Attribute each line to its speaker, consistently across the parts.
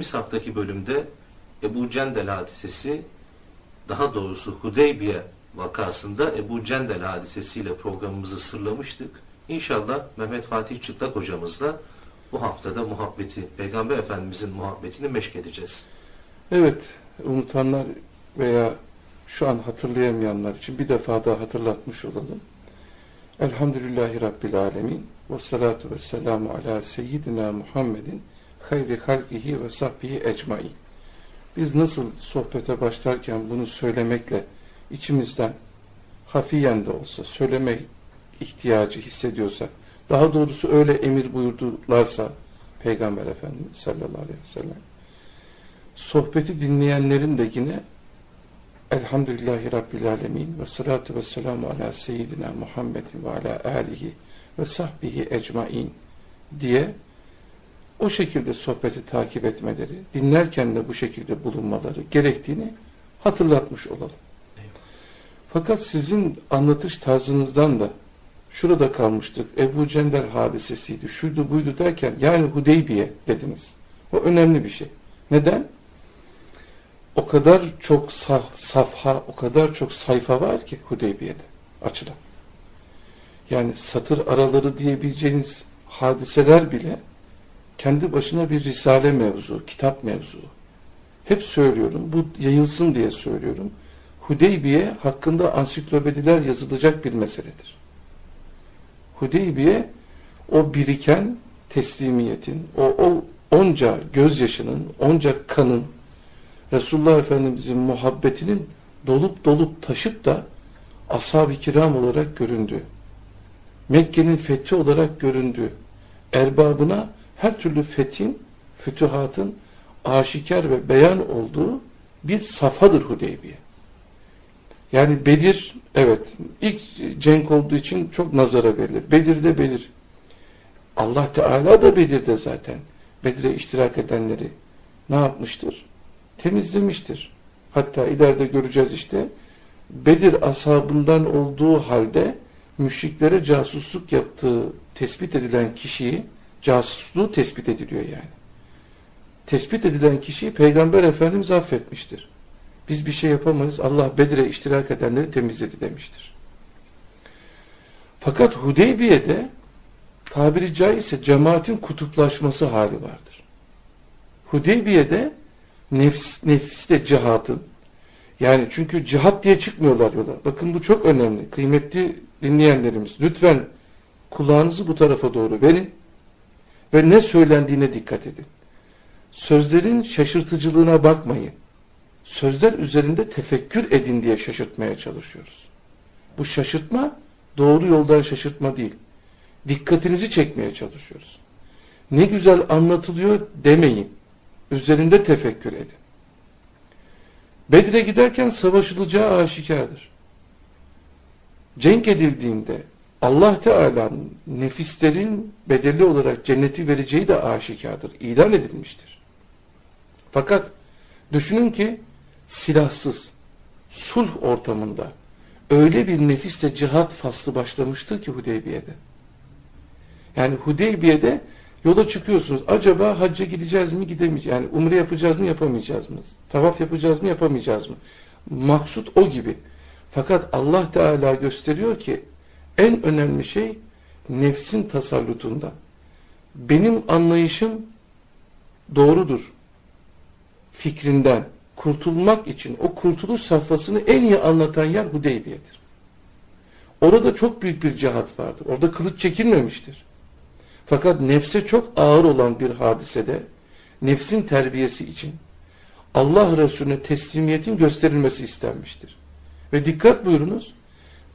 Speaker 1: geçtiğimiz haftaki bölümde Ebu Cendel hadisesi, daha doğrusu Hudeybiye vakasında Ebu Cendel hadisesiyle programımızı sırlamıştık. İnşallah Mehmet Fatih Çıtlak hocamızla bu haftada muhabbeti, Peygamber Efendimizin muhabbetini meşk edeceğiz.
Speaker 2: Evet, unutanlar veya şu an hatırlayamayanlar için bir defa daha hatırlatmış olalım. Elhamdülillahi Rabbil Alemin ve salatu ve selamu ala seyyidina Muhammedin hayri halkihi ve sahbihi ecmain. Biz nasıl sohbete başlarken bunu söylemekle içimizden hafiyen de olsa söyleme ihtiyacı hissediyorsak, daha doğrusu öyle emir buyurdularsa Peygamber Efendimiz sallallahu aleyhi ve sellem sohbeti dinleyenlerin de yine Elhamdülillahi Rabbil Alemin ve salatu ve selamu ala seyyidina Muhammedin ve ala alihi ve sahbihi ecmain diye o şekilde sohbeti takip etmeleri, dinlerken de bu şekilde bulunmaları gerektiğini hatırlatmış olalım. Fakat sizin anlatış tarzınızdan da şurada kalmıştık. Ebu Cendel hadisesiydi, şuydu buydu derken yani Hudeybiye dediniz. O önemli bir şey. Neden? O kadar çok saf, safha, o kadar çok sayfa var ki Hudeybiye'de açılan. Yani satır araları diyebileceğiniz hadiseler bile kendi başına bir risale mevzu, kitap mevzu. Hep söylüyorum, bu yayılsın diye söylüyorum. Hudeybiye hakkında ansiklopediler yazılacak bir meseledir. Hudeybiye o biriken teslimiyetin, o, o onca gözyaşının, onca kanın, Resulullah Efendimizin muhabbetinin dolup dolup taşıp da ashab-ı kiram olarak göründü. Mekke'nin fethi olarak göründü. Erbabına her türlü fethin, fütühatın aşikar ve beyan olduğu bir safhadır Hudeybiye. Yani Bedir, evet ilk cenk olduğu için çok nazara verilir. Bedir'de Bedir. Allah Teala da Bedir'de zaten. Bedir'e iştirak edenleri ne yapmıştır? Temizlemiştir. Hatta ileride göreceğiz işte. Bedir ashabından olduğu halde müşriklere casusluk yaptığı tespit edilen kişiyi casusluğu tespit ediliyor yani. Tespit edilen kişiyi Peygamber Efendimiz affetmiştir. Biz bir şey yapamayız. Allah Bedir'e iştirak edenleri temizledi demiştir. Fakat Hudeybiye'de tabiri caizse cemaatin kutuplaşması hali vardır. Hudeybiye'de nefs, nefiste cihatın yani çünkü cihat diye çıkmıyorlar yola. Bakın bu çok önemli. Kıymetli dinleyenlerimiz lütfen kulağınızı bu tarafa doğru verin ve ne söylendiğine dikkat edin. Sözlerin şaşırtıcılığına bakmayın. Sözler üzerinde tefekkür edin diye şaşırtmaya çalışıyoruz. Bu şaşırtma doğru yoldan şaşırtma değil. Dikkatinizi çekmeye çalışıyoruz. Ne güzel anlatılıyor demeyin. Üzerinde tefekkür edin. Bedre giderken savaşılacağı aşikardır. Cenk edildiğinde Allah Teala'nın nefislerin bedelli olarak cenneti vereceği de aşikardır. İlan edilmiştir. Fakat düşünün ki silahsız, sulh ortamında öyle bir nefisle cihat faslı başlamıştır ki Hudeybiye'de. Yani Hudeybiye'de yola çıkıyorsunuz. Acaba hacca gideceğiz mi gidemeyeceğiz Yani umre yapacağız mı yapamayacağız mı? Tavaf yapacağız mı yapamayacağız mı? Maksut o gibi. Fakat Allah Teala gösteriyor ki en önemli şey nefsin tasallutunda. Benim anlayışım doğrudur. Fikrinden kurtulmak için o kurtuluş safhasını en iyi anlatan yer Hudeybiye'dir. Orada çok büyük bir cihat vardır. Orada kılıç çekilmemiştir. Fakat nefse çok ağır olan bir hadisede nefsin terbiyesi için Allah Resulüne teslimiyetin gösterilmesi istenmiştir. Ve dikkat buyurunuz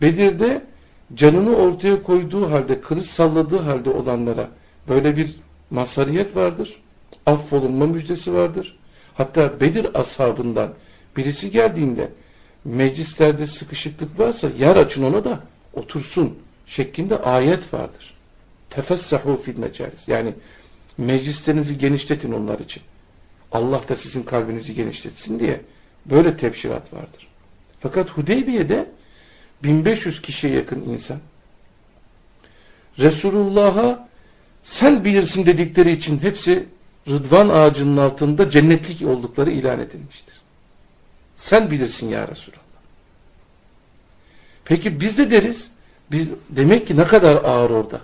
Speaker 2: Bedir'de canını ortaya koyduğu halde, kılıç salladığı halde olanlara böyle bir masariyet vardır. Affolunma müjdesi vardır. Hatta Bedir ashabından birisi geldiğinde meclislerde sıkışıklık varsa yer açın ona da otursun şeklinde ayet vardır. Tefessahu fil mecalis. Yani meclislerinizi genişletin onlar için. Allah da sizin kalbinizi genişletsin diye böyle tebşirat vardır. Fakat Hudeybiye'de 1500 kişiye yakın insan Resulullah'a sen bilirsin dedikleri için hepsi Rıdvan ağacının altında cennetlik oldukları ilan edilmiştir. Sen bilirsin ya Resulallah. Peki biz de deriz, biz demek ki ne kadar ağır orada.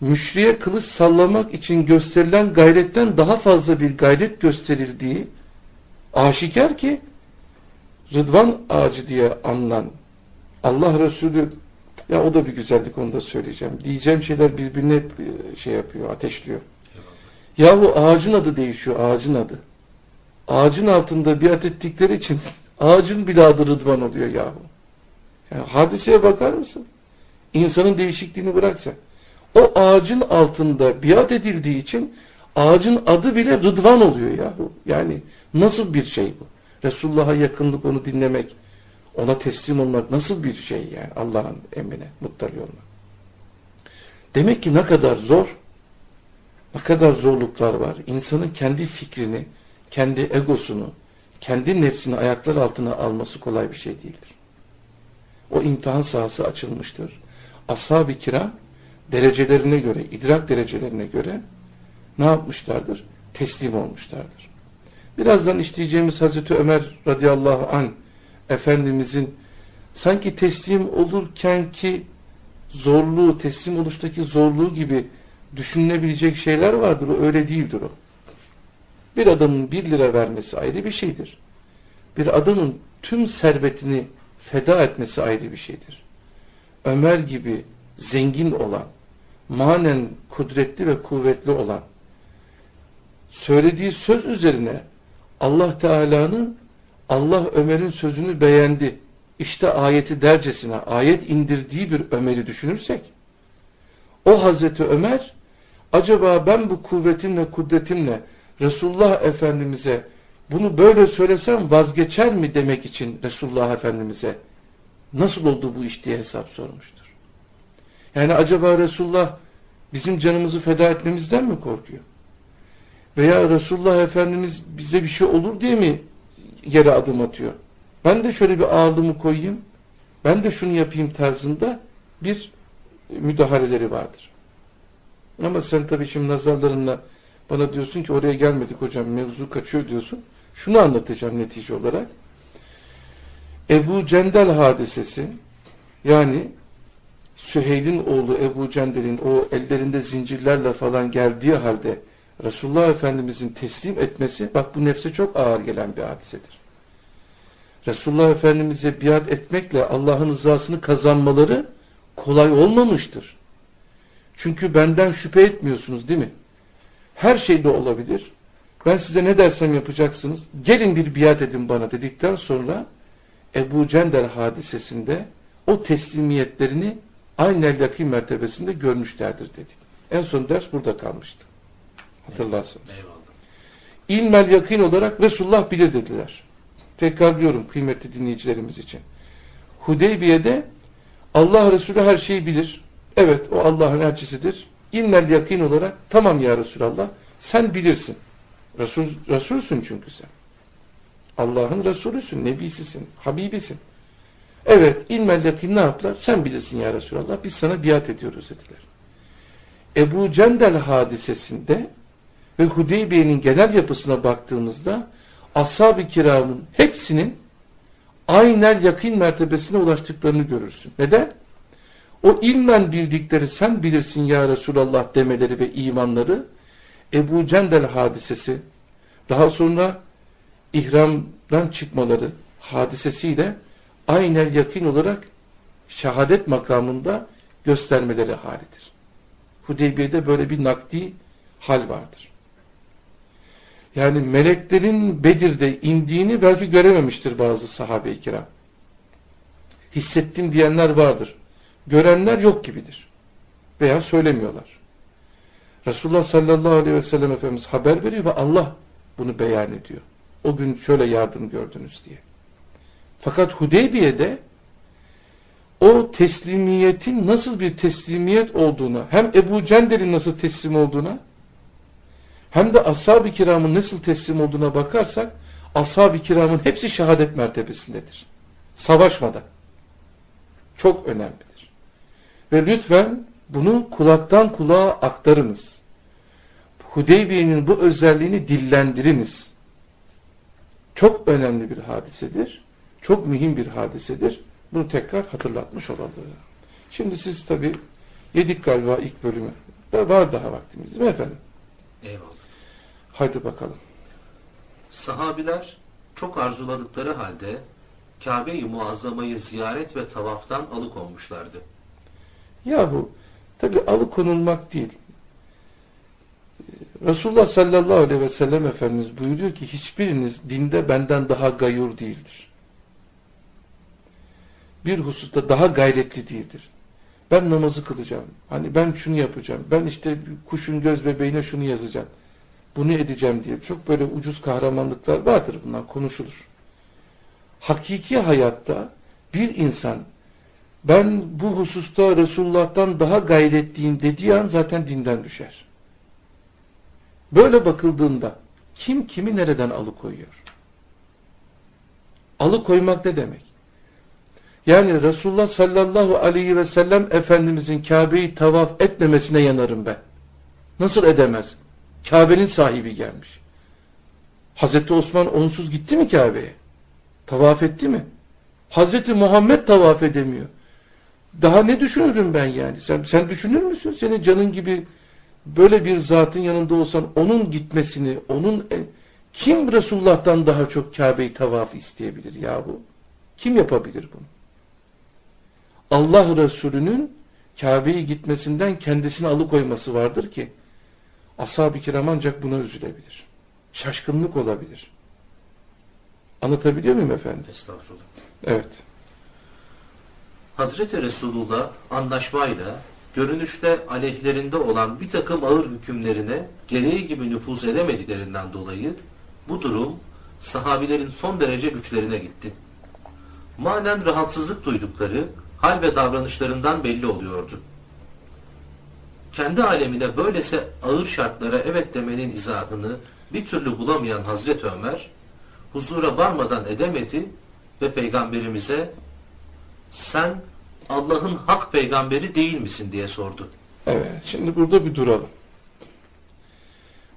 Speaker 2: Müşriye kılıç sallamak için gösterilen gayretten daha fazla bir gayret gösterildiği aşikar ki Rıdvan ağacı diye anılan Allah Resulü ya o da bir güzellik onu da söyleyeceğim. Diyeceğim şeyler birbirine e, şey yapıyor, ateşliyor. Yahu ağacın adı değişiyor, ağacın adı. Ağacın altında biat ettikleri için ağacın bile adı Rıdvan oluyor yahu. Yani hadiseye bakar mısın? İnsanın değişikliğini bıraksa. O ağacın altında biat edildiği için ağacın adı bile Rıdvan oluyor yahu. Yani nasıl bir şey bu? Resulullah'a yakınlık onu dinlemek, ona teslim olmak nasıl bir şey yani Allah'ın emrine muttali olmak. Demek ki ne kadar zor, ne kadar zorluklar var. İnsanın kendi fikrini, kendi egosunu, kendi nefsini ayaklar altına alması kolay bir şey değildir. O imtihan sahası açılmıştır. Ashab-ı kiram derecelerine göre, idrak derecelerine göre ne yapmışlardır? Teslim olmuşlardır. Birazdan işleyeceğimiz Hazreti Ömer radıyallahu an Efendimizin sanki teslim olurken ki zorluğu, teslim oluştaki zorluğu gibi düşünülebilecek şeyler vardır. O öyle değildir o. Bir adamın bir lira vermesi ayrı bir şeydir. Bir adamın tüm servetini feda etmesi ayrı bir şeydir. Ömer gibi zengin olan, manen kudretli ve kuvvetli olan, söylediği söz üzerine Allah Teala'nın Allah Ömer'in sözünü beğendi. İşte ayeti dercesine ayet indirdiği bir Ömer'i düşünürsek o Hazreti Ömer acaba ben bu kuvvetimle kudretimle Resulullah Efendimiz'e bunu böyle söylesem vazgeçer mi demek için Resulullah Efendimiz'e nasıl oldu bu iş diye hesap sormuştur. Yani acaba Resulullah bizim canımızı feda etmemizden mi korkuyor? Veya Resulullah Efendimiz bize bir şey olur diye mi yere adım atıyor? Ben de şöyle bir ağırlığımı koyayım, ben de şunu yapayım tarzında bir müdahaleleri vardır. Ama sen tabii şimdi nazarlarınla bana diyorsun ki oraya gelmedik hocam mevzu kaçıyor diyorsun. Şunu anlatacağım netice olarak. Ebu Cendel hadisesi yani Süheyl'in oğlu Ebu Cendel'in o ellerinde zincirlerle falan geldiği halde Resulullah Efendimizin teslim etmesi bak bu nefse çok ağır gelen bir hadisedir. Resulullah Efendimiz'e biat etmekle Allah'ın rızasını kazanmaları kolay olmamıştır. Çünkü benden şüphe etmiyorsunuz değil mi? Her şey de olabilir. Ben size ne dersem yapacaksınız. Gelin bir biat edin bana dedikten sonra Ebu Cender hadisesinde o teslimiyetlerini aynı el mertebesinde görmüşlerdir dedik. En son ders burada kalmıştı. Hatırlarsınız. Eyvallah. İlmel yakın olarak Resulullah bilir dediler. Tekrarlıyorum kıymetli dinleyicilerimiz için. Hudeybiye'de Allah Resulü her şeyi bilir. Evet o Allah'ın elçisidir. İlmel yakın olarak tamam ya Resulallah sen bilirsin. Resul, Resulsün çünkü sen. Allah'ın Resulüsün, Nebisisin, Habibisin. Evet, ilmel yakin ne yaptılar? Sen bilirsin ya Resulallah, biz sana biat ediyoruz dediler. Ebu Cendel hadisesinde ve Hudeybiye'nin genel yapısına baktığımızda ashab-ı kiramın hepsinin aynel yakın mertebesine ulaştıklarını görürsün. Neden? O ilmen bildikleri sen bilirsin ya Resulallah demeleri ve imanları Ebu Cendel hadisesi daha sonra ihramdan çıkmaları hadisesiyle aynel yakın olarak şehadet makamında göstermeleri halidir. Hudeybiye'de böyle bir nakdi hal vardır. Yani meleklerin Bedir'de indiğini belki görememiştir bazı sahabe-i kiram. Hissettim diyenler vardır. Görenler yok gibidir. Veya söylemiyorlar. Resulullah sallallahu aleyhi ve sellem Efendimiz haber veriyor ve Allah bunu beyan ediyor. O gün şöyle yardım gördünüz diye. Fakat Hudeybiye'de o teslimiyetin nasıl bir teslimiyet olduğuna, hem Ebu Cendel'in nasıl teslim olduğuna, hem de ashab-ı kiramın nasıl teslim olduğuna bakarsak, ashab-ı kiramın hepsi şehadet mertebesindedir. Savaşmadan. Çok önemlidir. Ve lütfen bunu kulaktan kulağa aktarınız. Hudeybiye'nin bu özelliğini dillendiriniz. Çok önemli bir hadisedir. Çok mühim bir hadisedir. Bunu tekrar hatırlatmış olalım. Şimdi siz tabi yedik galiba ilk bölümü. Var daha vaktimiz değil mi efendim?
Speaker 1: Eyvallah.
Speaker 2: Haydi bakalım.
Speaker 1: Sahabiler çok arzuladıkları halde Kabe-i Muazzama'yı ziyaret ve tavaftan alıkonmuşlardı.
Speaker 2: Yahu tabi alıkonulmak değil. Resulullah sallallahu aleyhi ve sellem Efendimiz buyuruyor ki hiçbiriniz dinde benden daha gayur değildir. Bir hususta daha gayretli değildir. Ben namazı kılacağım. Hani ben şunu yapacağım. Ben işte kuşun göz bebeğine şunu yazacağım. Bunu edeceğim diye. Çok böyle ucuz kahramanlıklar vardır bunlar konuşulur. Hakiki hayatta bir insan ben bu hususta Resulullah'tan daha gayretliyim dediği an zaten dinden düşer. Böyle bakıldığında kim kimi nereden alıkoyuyor? Alıkoymak ne demek? Yani Resulullah sallallahu aleyhi ve sellem Efendimizin Kabe'yi tavaf etmemesine yanarım ben. Nasıl edemez? Kabe'nin sahibi gelmiş. Hazreti Osman onsuz gitti mi Kabe'ye? Tavaf etti mi? Hazreti Muhammed tavaf edemiyor. Daha ne düşünürüm ben yani? Sen, sen düşünür müsün? Senin canın gibi böyle bir zatın yanında olsan onun gitmesini, onun kim Resulullah'tan daha çok Kabe'yi tavaf isteyebilir yahu? Kim yapabilir bunu? Allah Resulü'nün Kabe'yi gitmesinden kendisini alıkoyması vardır ki ashab-ı kiram ancak buna üzülebilir. Şaşkınlık olabilir. Anlatabiliyor muyum efendim?
Speaker 1: Estağfurullah.
Speaker 2: Evet.
Speaker 1: Hazreti Resulullah anlaşmayla görünüşte aleyhlerinde olan bir takım ağır hükümlerine gereği gibi nüfuz edemediklerinden dolayı bu durum sahabilerin son derece güçlerine gitti. Manen rahatsızlık duydukları hal ve davranışlarından belli oluyordu. Kendi alemine böylese ağır şartlara evet demenin izahını bir türlü bulamayan Hazreti Ömer, huzura varmadan edemedi ve peygamberimize sen Allah'ın hak peygamberi değil misin diye sordu.
Speaker 2: Evet, şimdi burada bir duralım.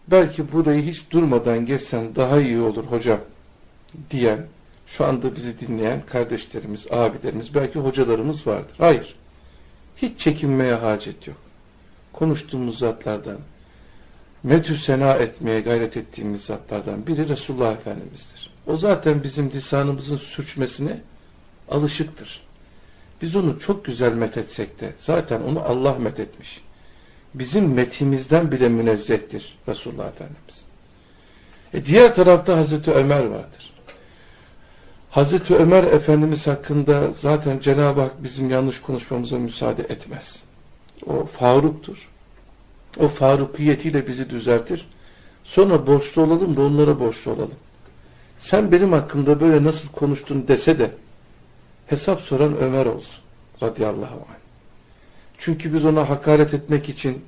Speaker 2: Belki burayı hiç durmadan geçsen daha iyi olur hocam diyen, şu anda bizi dinleyen kardeşlerimiz, abilerimiz, belki hocalarımız vardır. Hayır, hiç çekinmeye hacet yok. Konuştuğumuz zatlardan, metü sena etmeye gayret ettiğimiz zatlardan biri Resulullah Efendimiz'dir. O zaten bizim lisanımızın sürçmesine alışıktır. Biz onu çok güzel methetsek de zaten onu Allah methetmiş. Bizim metimizden bile münezzehtir Resulullah Efendimiz. E diğer tarafta Hazreti Ömer vardır. Hazreti Ömer Efendimiz hakkında zaten Cenab-ı Hak bizim yanlış konuşmamıza müsaade etmez. O Faruk'tur. O Farukiyetiyle bizi düzeltir. Sonra borçlu olalım da onlara borçlu olalım. Sen benim hakkımda böyle nasıl konuştun dese de hesap soran Ömer olsun. Radıyallahu anh. Çünkü biz ona hakaret etmek için,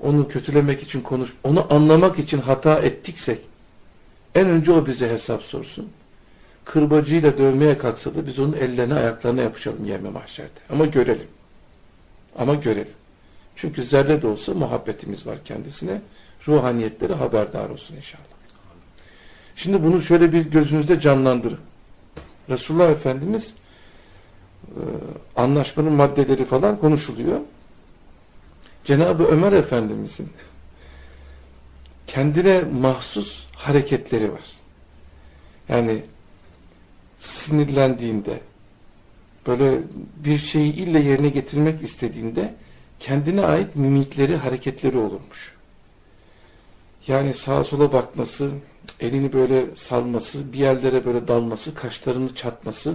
Speaker 2: onu kötülemek için konuş, onu anlamak için hata ettiksek, en önce o bize hesap sorsun. Kırbacıyla dövmeye kalksa da biz onun ellerine ayaklarına yapışalım yeme mahşerde. Ama görelim. Ama görelim. Çünkü zerre de olsa muhabbetimiz var kendisine. Ruhaniyetleri haberdar olsun inşallah. Şimdi bunu şöyle bir gözünüzde canlandırın. Resulullah Efendimiz e, anlaşmanın maddeleri falan konuşuluyor. Cenab-ı Ömer Efendimizin kendine mahsus hareketleri var. Yani sinirlendiğinde böyle bir şeyi ille yerine getirmek istediğinde kendine ait mimikleri, hareketleri olurmuş. Yani sağa sola bakması, elini böyle salması, bir yerlere böyle dalması, kaşlarını çatması.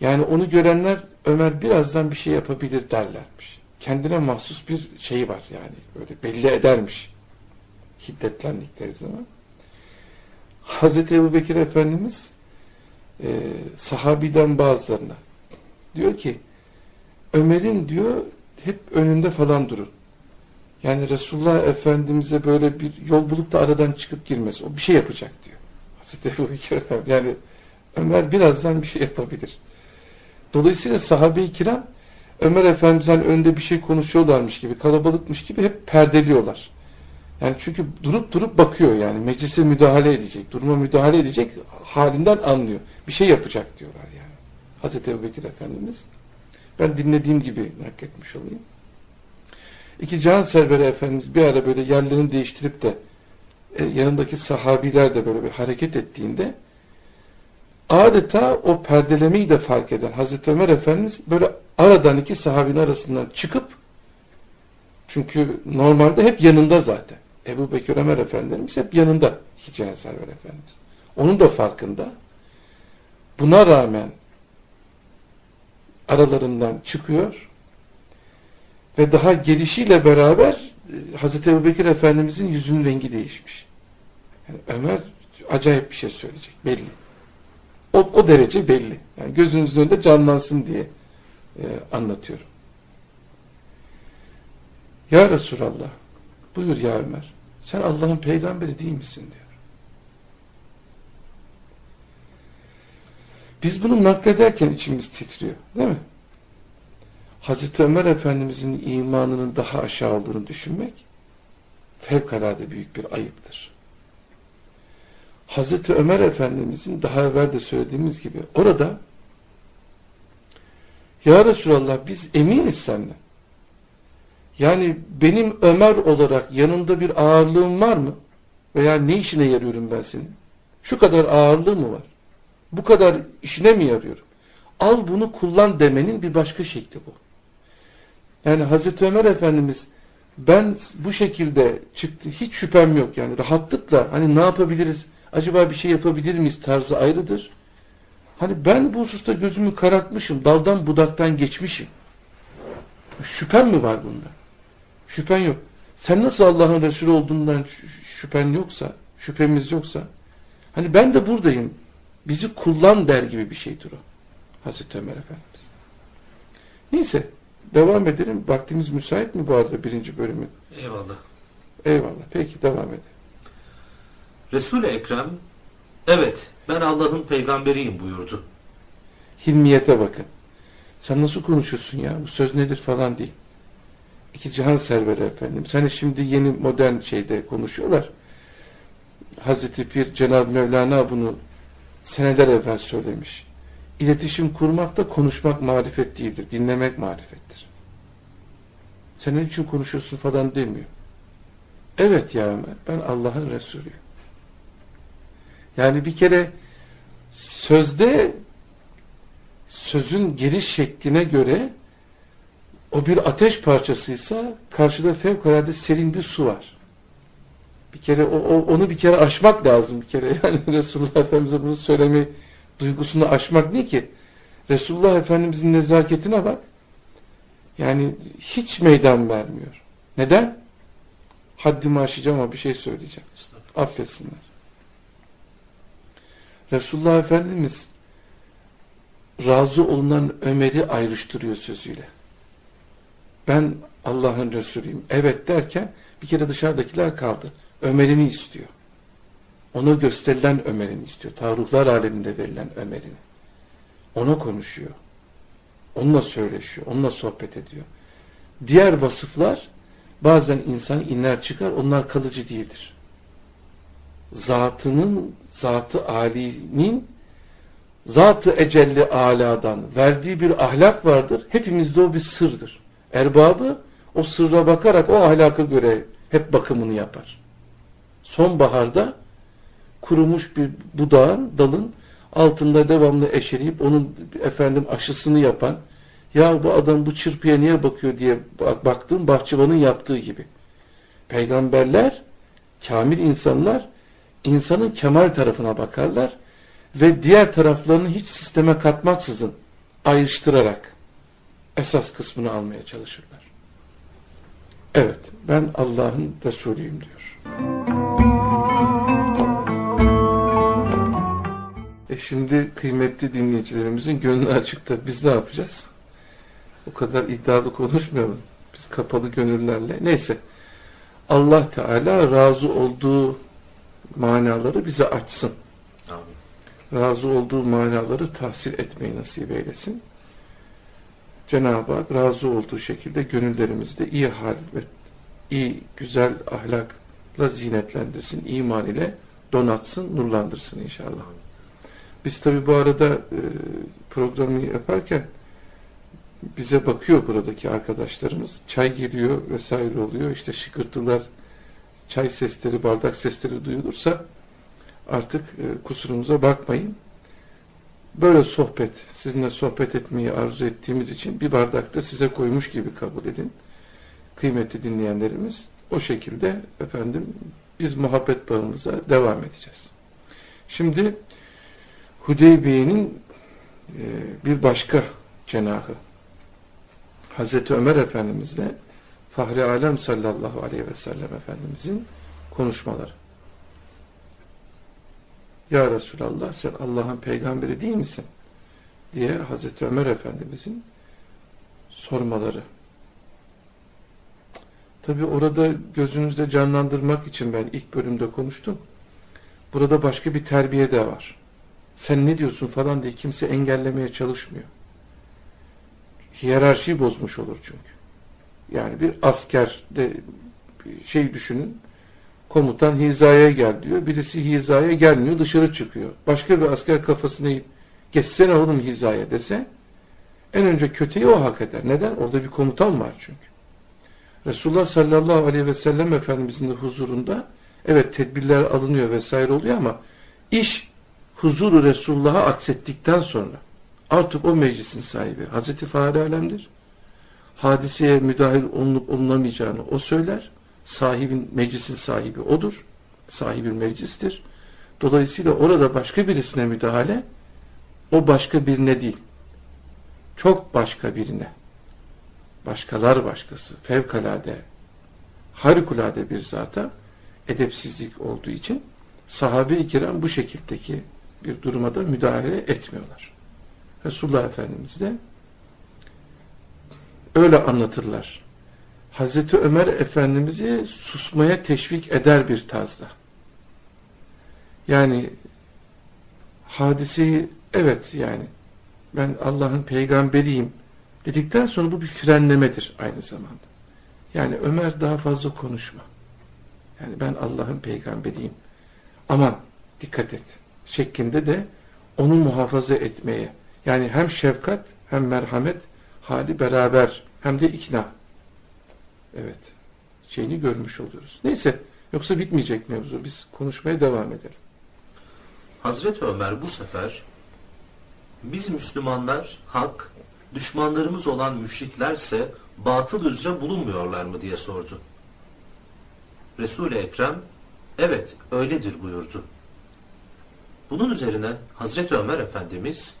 Speaker 2: Yani onu görenler Ömer birazdan bir şey yapabilir derlermiş. Kendine mahsus bir şey var yani böyle belli edermiş. Hiddetlendikleri zaman. Hazreti Ebu Bekir Efendimiz e, sahabiden bazılarına diyor ki Ömer'in diyor hep önünde falan durun. Yani Resulullah Efendimiz'e böyle bir yol bulup da aradan çıkıp girmez. O bir şey yapacak diyor. Hazreti Ebu. Yani Ömer birazdan bir şey yapabilir. Dolayısıyla sahabe-i kiram Ömer Efendimiz'den önünde bir şey konuşuyorlarmış gibi, kalabalıkmış gibi hep perdeliyorlar. Yani çünkü durup durup bakıyor yani meclise müdahale edecek, duruma müdahale edecek halinden anlıyor. Bir şey yapacak diyorlar yani. Hazreti Ebubekir Efendimiz. Ben dinlediğim gibi nakletmiş olayım. İki can serveri Efendimiz bir ara böyle yerlerini değiştirip de e, yanındaki sahabiler de böyle bir hareket ettiğinde adeta o perdelemeyi de fark eden Hazreti Ömer Efendimiz böyle aradan iki sahabinin arasından çıkıp çünkü normalde hep yanında zaten. Ebu Bekir Ömer Efendimiz hep yanında Cihan Server Efendimiz. Onun da farkında. Buna rağmen aralarından çıkıyor ve daha gelişiyle beraber e, Hazreti Ebu Bekir Efendimizin yüzünün rengi değişmiş. Yani Ömer acayip bir şey söyleyecek belli. O, o derece belli. Yani gözünüzün önünde canlansın diye e, anlatıyorum. Ya Resulallah buyur ya Ömer sen Allah'ın peygamberi değil misin diyor. Biz bunu naklederken içimiz titriyor değil mi? Hazreti Ömer Efendimizin imanının daha aşağı olduğunu düşünmek fevkalade büyük bir ayıptır. Hazreti Ömer Efendimizin daha evvel de söylediğimiz gibi orada Ya Resulallah biz eminiz senden. Yani benim Ömer olarak yanında bir ağırlığım var mı? Veya ne işine yarıyorum ben senin? Şu kadar ağırlığı mı var? Bu kadar işine mi yarıyorum? Al bunu kullan demenin bir başka şekli bu. Yani Hazreti Ömer Efendimiz ben bu şekilde çıktı hiç şüphem yok yani rahatlıkla hani ne yapabiliriz acaba bir şey yapabilir miyiz tarzı ayrıdır. Hani ben bu hususta gözümü karartmışım daldan budaktan geçmişim. Şüphem mi var bunda? Şüphen yok. Sen nasıl Allah'ın Resulü olduğundan şüphen yoksa, şüphemiz yoksa, hani ben de buradayım, bizi kullan der gibi bir şeydir o. Hazreti Ömer Efendimiz. Neyse, devam edelim. Vaktimiz müsait mi bu arada birinci bölümü?
Speaker 1: Eyvallah.
Speaker 2: Eyvallah. Peki devam edelim.
Speaker 1: Resul-i Ekrem, evet ben Allah'ın peygamberiyim buyurdu.
Speaker 2: Hilmiyete bakın. Sen nasıl konuşuyorsun ya? Bu söz nedir falan değil. İki cihan serveri efendim. Seni şimdi yeni modern şeyde konuşuyorlar. Hazreti Pir Cenab-ı Mevlana bunu seneler evvel söylemiş. İletişim kurmak da konuşmak marifet değildir. Dinlemek marifettir. Sen ne için konuşuyorsun falan demiyor. Evet ya ben Allah'ın Resulüyüm. Yani bir kere sözde sözün giriş şekline göre o bir ateş parçasıysa karşıda fevkalade serin bir su var. Bir kere o, o, onu bir kere aşmak lazım bir kere. Yani Resulullah Efendimiz'e bunu söyleme duygusunu aşmak ne ki? Resulullah Efendimiz'in nezaketine bak. Yani hiç meydan vermiyor. Neden? Haddimi aşacağım ama bir şey söyleyeceğim. Affetsinler. Resulullah Efendimiz razı olunan Ömer'i ayrıştırıyor sözüyle. Ben Allah'ın Resulüyüm. Evet derken bir kere dışarıdakiler kaldı. Ömer'ini istiyor. Ona gösterilen Ömer'ini istiyor. Tarihler aleminde verilen Ömer'ini. Ona konuşuyor. Onunla söyleşiyor. Onunla sohbet ediyor. Diğer vasıflar bazen insan iner çıkar. Onlar kalıcı değildir. Zatının, zatı alinin zatı ecelli aladan verdiği bir ahlak vardır. Hepimizde o bir sırdır. Erbabı o sırra bakarak o ahlaka göre hep bakımını yapar. Sonbaharda kurumuş bir budağın, dalın altında devamlı eşeleyip onun efendim aşısını yapan ya bu adam bu çırpıya niye bakıyor diye baktığım bahçıvanın yaptığı gibi. Peygamberler, kamil insanlar insanın kemal tarafına bakarlar ve diğer taraflarını hiç sisteme katmaksızın ayrıştırarak esas kısmını almaya çalışırlar. Evet, ben Allah'ın Resulüyüm diyor. E şimdi kıymetli dinleyicilerimizin gönlü açıkta. Biz ne yapacağız? O kadar iddialı konuşmayalım. Biz kapalı gönüllerle. Neyse. Allah Teala razı olduğu manaları bize açsın.
Speaker 1: Amin.
Speaker 2: Razı olduğu manaları tahsil etmeyi nasip eylesin. Cenab-ı Hak razı olduğu şekilde gönüllerimizde iyi hal ve iyi, güzel ahlak zinetlendirsin, iman ile donatsın, nurlandırsın inşallah. Biz tabi bu arada e, programı yaparken bize bakıyor buradaki arkadaşlarımız. Çay geliyor vesaire oluyor. İşte şıkırtılar, çay sesleri, bardak sesleri duyulursa artık e, kusurumuza bakmayın. Böyle sohbet, sizinle sohbet etmeyi arzu ettiğimiz için bir bardakta size koymuş gibi kabul edin. Kıymetli dinleyenlerimiz o şekilde efendim biz muhabbet bağımıza devam edeceğiz. Şimdi Hudeybiye'nin e, bir başka cenahı Hazreti Ömer Efendimizle Fahri Alem sallallahu aleyhi ve sellem Efendimizin konuşmaları. Ya Resulallah sen Allah'ın peygamberi değil misin? diye Hazreti Ömer Efendimizin sormaları. Tabi orada gözünüzde canlandırmak için ben ilk bölümde konuştum. Burada başka bir terbiye de var. Sen ne diyorsun falan diye kimse engellemeye çalışmıyor. Hiyerarşi bozmuş olur çünkü. Yani bir asker de şey düşünün. Komutan hizaya gel diyor. Birisi hizaya gelmiyor dışarı çıkıyor. Başka bir asker kafasını geçsene oğlum hizaya dese en önce kötüyü o hak eder. Neden? Orada bir komutan var çünkü. Resulullah sallallahu aleyhi ve sellem Efendimizin huzurunda evet tedbirler alınıyor vesaire oluyor ama iş huzuru Resulullah'a aksettikten sonra artık o meclisin sahibi Hazreti Fahri Alem'dir. Hadiseye müdahil olunup olunamayacağını o söyler. Sahibin, meclisin sahibi odur. Sahibi meclistir. Dolayısıyla orada başka birisine müdahale o başka birine değil. Çok başka birine. Başkalar başkası. Fevkalade harikulade bir zata edepsizlik olduğu için sahabe-i kiram bu şekildeki bir duruma da müdahale etmiyorlar. Resulullah Efendimiz de öyle anlatırlar. Hazreti Ömer Efendimiz'i susmaya teşvik eder bir tarzda. Yani hadiseyi evet yani ben Allah'ın peygamberiyim dedikten sonra bu bir frenlemedir aynı zamanda. Yani Ömer daha fazla konuşma. Yani ben Allah'ın peygamberiyim. Aman dikkat et şeklinde de onu muhafaza etmeye yani hem şefkat hem merhamet hali beraber hem de ikna. Evet. Şeyini görmüş oluyoruz. Neyse. Yoksa bitmeyecek mevzu. Biz konuşmaya devam edelim.
Speaker 1: Hazreti Ömer bu sefer biz Müslümanlar hak, düşmanlarımız olan müşriklerse batıl üzere bulunmuyorlar mı diye sordu. Resul-i Ekrem evet öyledir buyurdu. Bunun üzerine Hazreti Ömer Efendimiz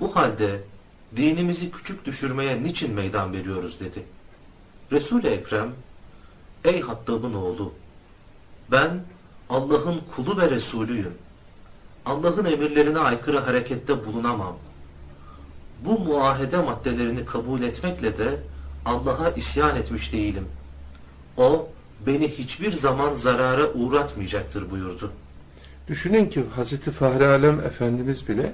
Speaker 1: bu halde dinimizi küçük düşürmeye niçin meydan veriyoruz dedi. Resul-i Ekrem ey Hattab'ın oğlu ben Allah'ın kulu ve Resulüyüm. Allah'ın emirlerine aykırı harekette bulunamam. Bu muahede maddelerini kabul etmekle de Allah'a isyan etmiş değilim. O beni hiçbir zaman zarara uğratmayacaktır buyurdu.
Speaker 2: Düşünün ki Hazreti Fahri Alem Efendimiz bile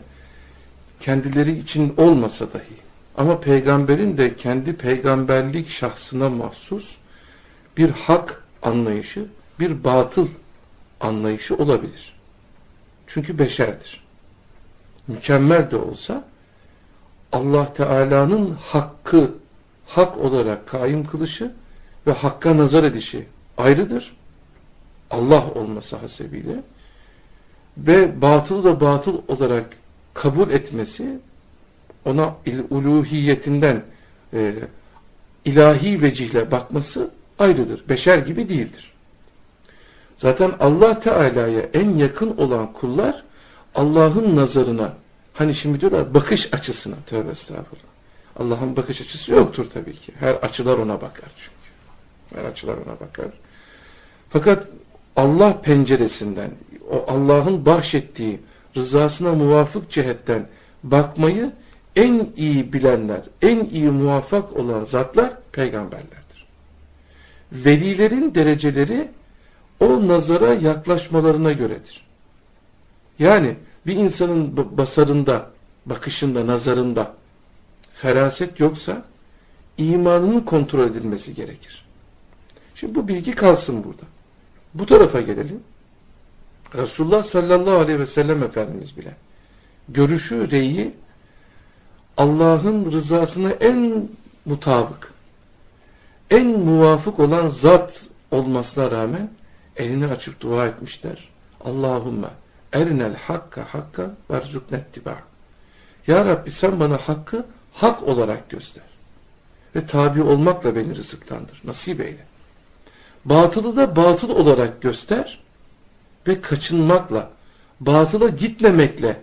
Speaker 2: kendileri için olmasa dahi ama peygamberin de kendi peygamberlik şahsına mahsus bir hak anlayışı, bir batıl anlayışı olabilir. Çünkü beşerdir. Mükemmel de olsa Allah Teala'nın hakkı hak olarak kaim kılışı ve hakka nazar edişi ayrıdır. Allah olması hasebiyle ve batılı da batıl olarak kabul etmesi ona uluhiyetinden e, ilahi vecihle bakması ayrıdır. Beşer gibi değildir. Zaten Allah Teala'ya en yakın olan kullar Allah'ın nazarına hani şimdi diyorlar bakış açısına tövbe estağfurullah. Allah'ın bakış açısı yoktur tabii ki. Her açılar ona bakar çünkü. Her açılar ona bakar. Fakat Allah penceresinden o Allah'ın bahşettiği rızasına muvafık cihetten bakmayı en iyi bilenler, en iyi muvaffak olan zatlar peygamberlerdir. Velilerin dereceleri o nazara yaklaşmalarına göredir. Yani bir insanın basarında, bakışında, nazarında feraset yoksa imanının kontrol edilmesi gerekir. Şimdi bu bilgi kalsın burada. Bu tarafa gelelim. Resulullah sallallahu aleyhi ve sellem Efendimiz bile görüşü, reyi Allah'ın rızasına en mutabık, en muvafık olan zat olmasına rağmen elini açıp dua etmişler. Allahümme erinel hakka hakka verzuknettiba. Ya Rabbi sen bana hakkı hak olarak göster. Ve tabi olmakla beni rızıklandır. Nasip eyle. Batılı da batıl olarak göster ve kaçınmakla, batıla gitmemekle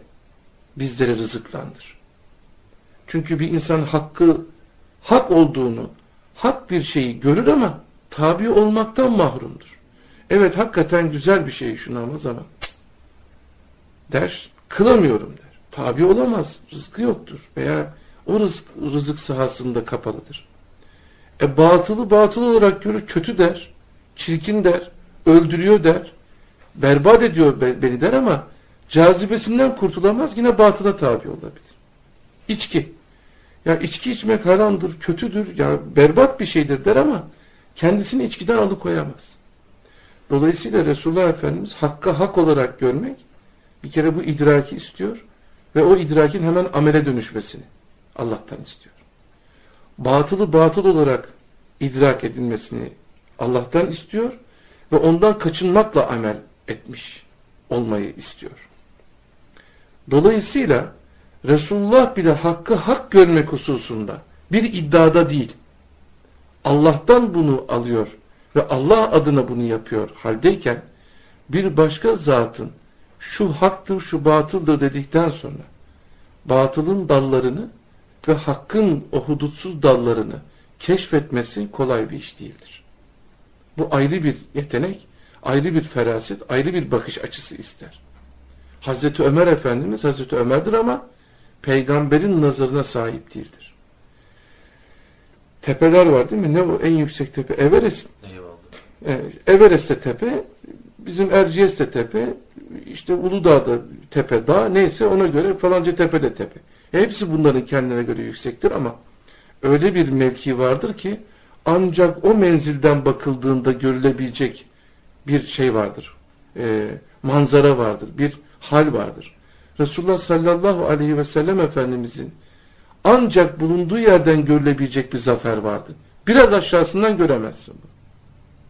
Speaker 2: bizleri rızıklandır. Çünkü bir insan hakkı hak olduğunu, hak bir şeyi görür ama tabi olmaktan mahrumdur. Evet hakikaten güzel bir şey şu namaz ama der, kılamıyorum der. Tabi olamaz, rızkı yoktur veya o rızık, rızık sahasında kapalıdır. E batılı batıl olarak görür, kötü der, çirkin der, öldürüyor der, berbat ediyor beni der ama cazibesinden kurtulamaz yine batıla tabi olabilir. İçki. Ya içki içmek haramdır, kötüdür, ya berbat bir şeydir der ama kendisini içkiden alıkoyamaz. Dolayısıyla Resulullah Efendimiz hakka hak olarak görmek bir kere bu idraki istiyor ve o idrakin hemen amele dönüşmesini Allah'tan istiyor. Batılı batıl olarak idrak edilmesini Allah'tan istiyor ve ondan kaçınmakla amel etmiş olmayı istiyor. Dolayısıyla Resulullah bile hakkı hak görmek hususunda bir iddiada değil. Allah'tan bunu alıyor ve Allah adına bunu yapıyor haldeyken bir başka zatın şu haktır şu batıldır dedikten sonra batılın dallarını ve hakkın o hudutsuz dallarını keşfetmesi kolay bir iş değildir. Bu ayrı bir yetenek, ayrı bir feraset, ayrı bir bakış açısı ister. Hazreti Ömer Efendimiz Hazreti Ömer'dir ama peygamberin nazarına sahip değildir. Tepeler var değil mi? Ne o en yüksek tepe? Everest.
Speaker 1: Eyvallah.
Speaker 2: Everest'te tepe, bizim Erciyes'te tepe, işte Uludağ'da tepe dağ, neyse ona göre falanca tepede tepe. Hepsi bunların kendine göre yüksektir ama öyle bir mevki vardır ki ancak o menzilden bakıldığında görülebilecek bir şey vardır. E, manzara vardır, bir hal vardır. Resulullah sallallahu aleyhi ve sellem Efendimizin ancak bulunduğu yerden görülebilecek bir zafer vardı. Biraz aşağısından göremezsin bunu.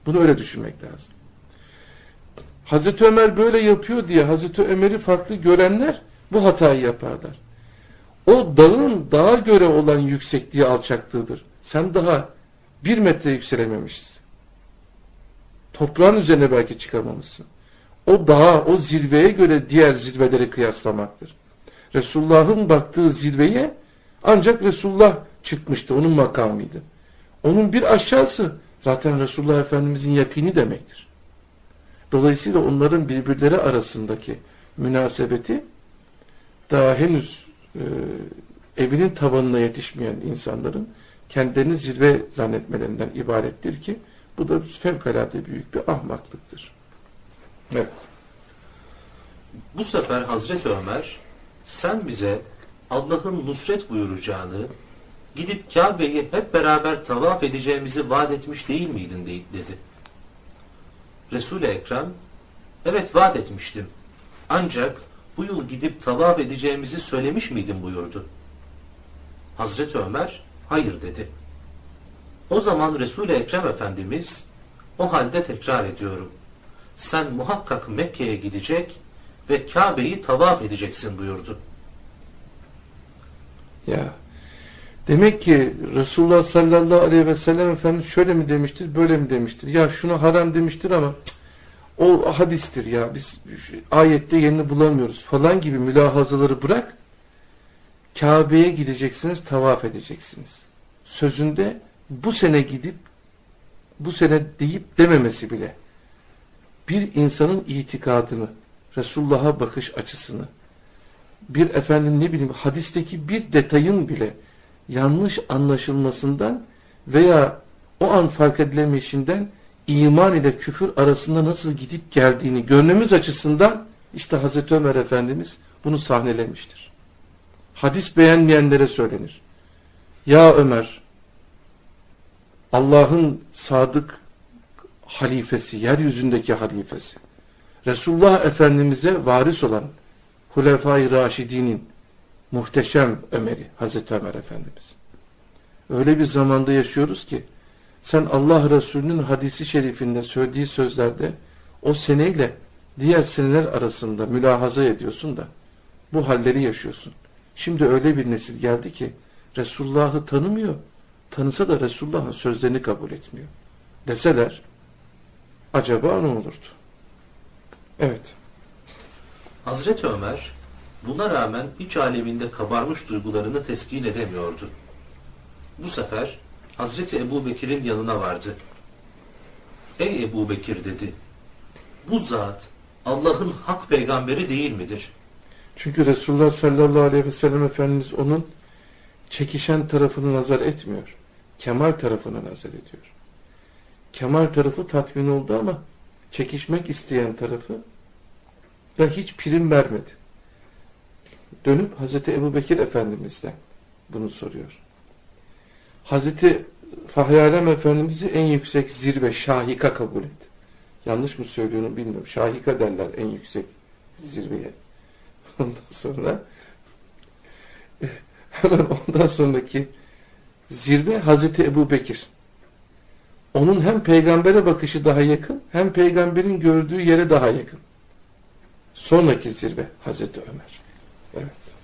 Speaker 2: Bunu öyle düşünmek lazım. Hazreti Ömer böyle yapıyor diye Hazreti Ömer'i farklı görenler bu hatayı yaparlar. O dağın dağa göre olan yüksekliği alçaklığıdır. Sen daha bir metre yükselememişsin. Toprağın üzerine belki çıkamamışsın. O dağa, o zirveye göre diğer zirveleri kıyaslamaktır. Resulullah'ın baktığı zirveye ancak Resulullah çıkmıştı. Onun makamıydı. Onun bir aşağısı zaten Resulullah Efendimizin yakini demektir. Dolayısıyla onların birbirleri arasındaki münasebeti daha henüz e, evinin tabanına yetişmeyen insanların kendilerini zirve zannetmelerinden ibarettir ki bu da fevkalade büyük bir ahmaklıktır. Evet.
Speaker 1: Bu sefer Hazreti Ömer sen bize Allah'ın nusret buyuracağını gidip Kabe'yi hep beraber tavaf edeceğimizi vaat etmiş değil miydin dedi. Resul-i Ekrem evet vaat etmiştim. Ancak bu yıl gidip tavaf edeceğimizi söylemiş miydin buyurdu. Hazreti Ömer hayır dedi. O zaman Resul-i Ekrem Efendimiz o halde tekrar ediyorum. Sen muhakkak Mekke'ye gidecek ve Kabe'yi tavaf edeceksin buyurdu.
Speaker 2: Ya demek ki Resulullah sallallahu aleyhi ve sellem Efendimiz şöyle mi demiştir böyle mi demiştir? Ya şunu haram demiştir ama o hadistir ya biz ayette yerini bulamıyoruz falan gibi mülahazaları bırak Kabe'ye gideceksiniz tavaf edeceksiniz. Sözünde bu sene gidip bu sene deyip dememesi bile bir insanın itikadını Resulullah'a bakış açısını bir efendim ne bileyim hadisteki bir detayın bile yanlış anlaşılmasından veya o an fark edilemeyişinden iman ile küfür arasında nasıl gidip geldiğini görmemiz açısından işte Hazreti Ömer Efendimiz bunu sahnelemiştir. Hadis beğenmeyenlere söylenir. Ya Ömer Allah'ın sadık halifesi, yeryüzündeki halifesi, Resulullah Efendimiz'e varis olan Hulefai Raşidi'nin muhteşem Ömer'i, Hazreti Ömer Efendimiz. Öyle bir zamanda yaşıyoruz ki, sen Allah Resulü'nün hadisi şerifinde söylediği sözlerde o seneyle diğer seneler arasında mülahaza ediyorsun da bu halleri yaşıyorsun. Şimdi öyle bir nesil geldi ki Resulullah'ı tanımıyor. Tanısa da Resulullah'ın sözlerini kabul etmiyor. Deseler acaba ne olurdu? Evet.
Speaker 1: Hazreti Ömer buna rağmen iç aleminde kabarmış duygularını teskin edemiyordu. Bu sefer Hazreti Ebu Bekir'in yanına vardı. Ey Ebu Bekir dedi. Bu zat Allah'ın hak peygamberi değil midir?
Speaker 2: Çünkü Resulullah sallallahu aleyhi ve sellem Efendimiz onun çekişen tarafını nazar etmiyor. Kemal tarafını nazar ediyor. Kemal tarafı tatmin oldu ama çekişmek isteyen tarafı da hiç prim vermedi. Dönüp Hazreti Ebu Bekir Efendimiz'den bunu soruyor. Hazreti Fahri Alem Efendimiz'i en yüksek zirve, şahika kabul etti. Yanlış mı söylüyorum bilmiyorum. Şahika derler en yüksek zirveye. Ondan sonra hemen ondan sonraki zirve Hazreti Ebu Bekir. Onun hem peygambere bakışı daha yakın hem peygamberin gördüğü yere daha yakın. Sonraki zirve Hazreti Ömer. Evet.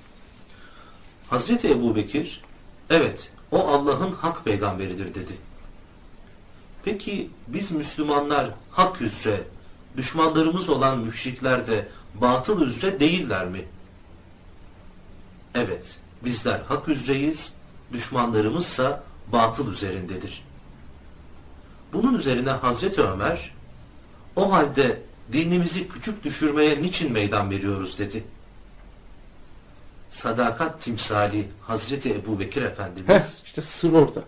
Speaker 1: Hazreti Ebu Bekir, evet o Allah'ın hak peygamberidir dedi. Peki biz Müslümanlar hak üzere, düşmanlarımız olan müşrikler de batıl üzere değiller mi? Evet, bizler hak üzereyiz, düşmanlarımızsa batıl üzerindedir. Bunun üzerine Hazreti Ömer, o halde dinimizi küçük düşürmeye niçin meydan veriyoruz dedi. Sadakat timsali Hazreti Ebu Bekir Efendimiz
Speaker 2: Heh, işte sır orada.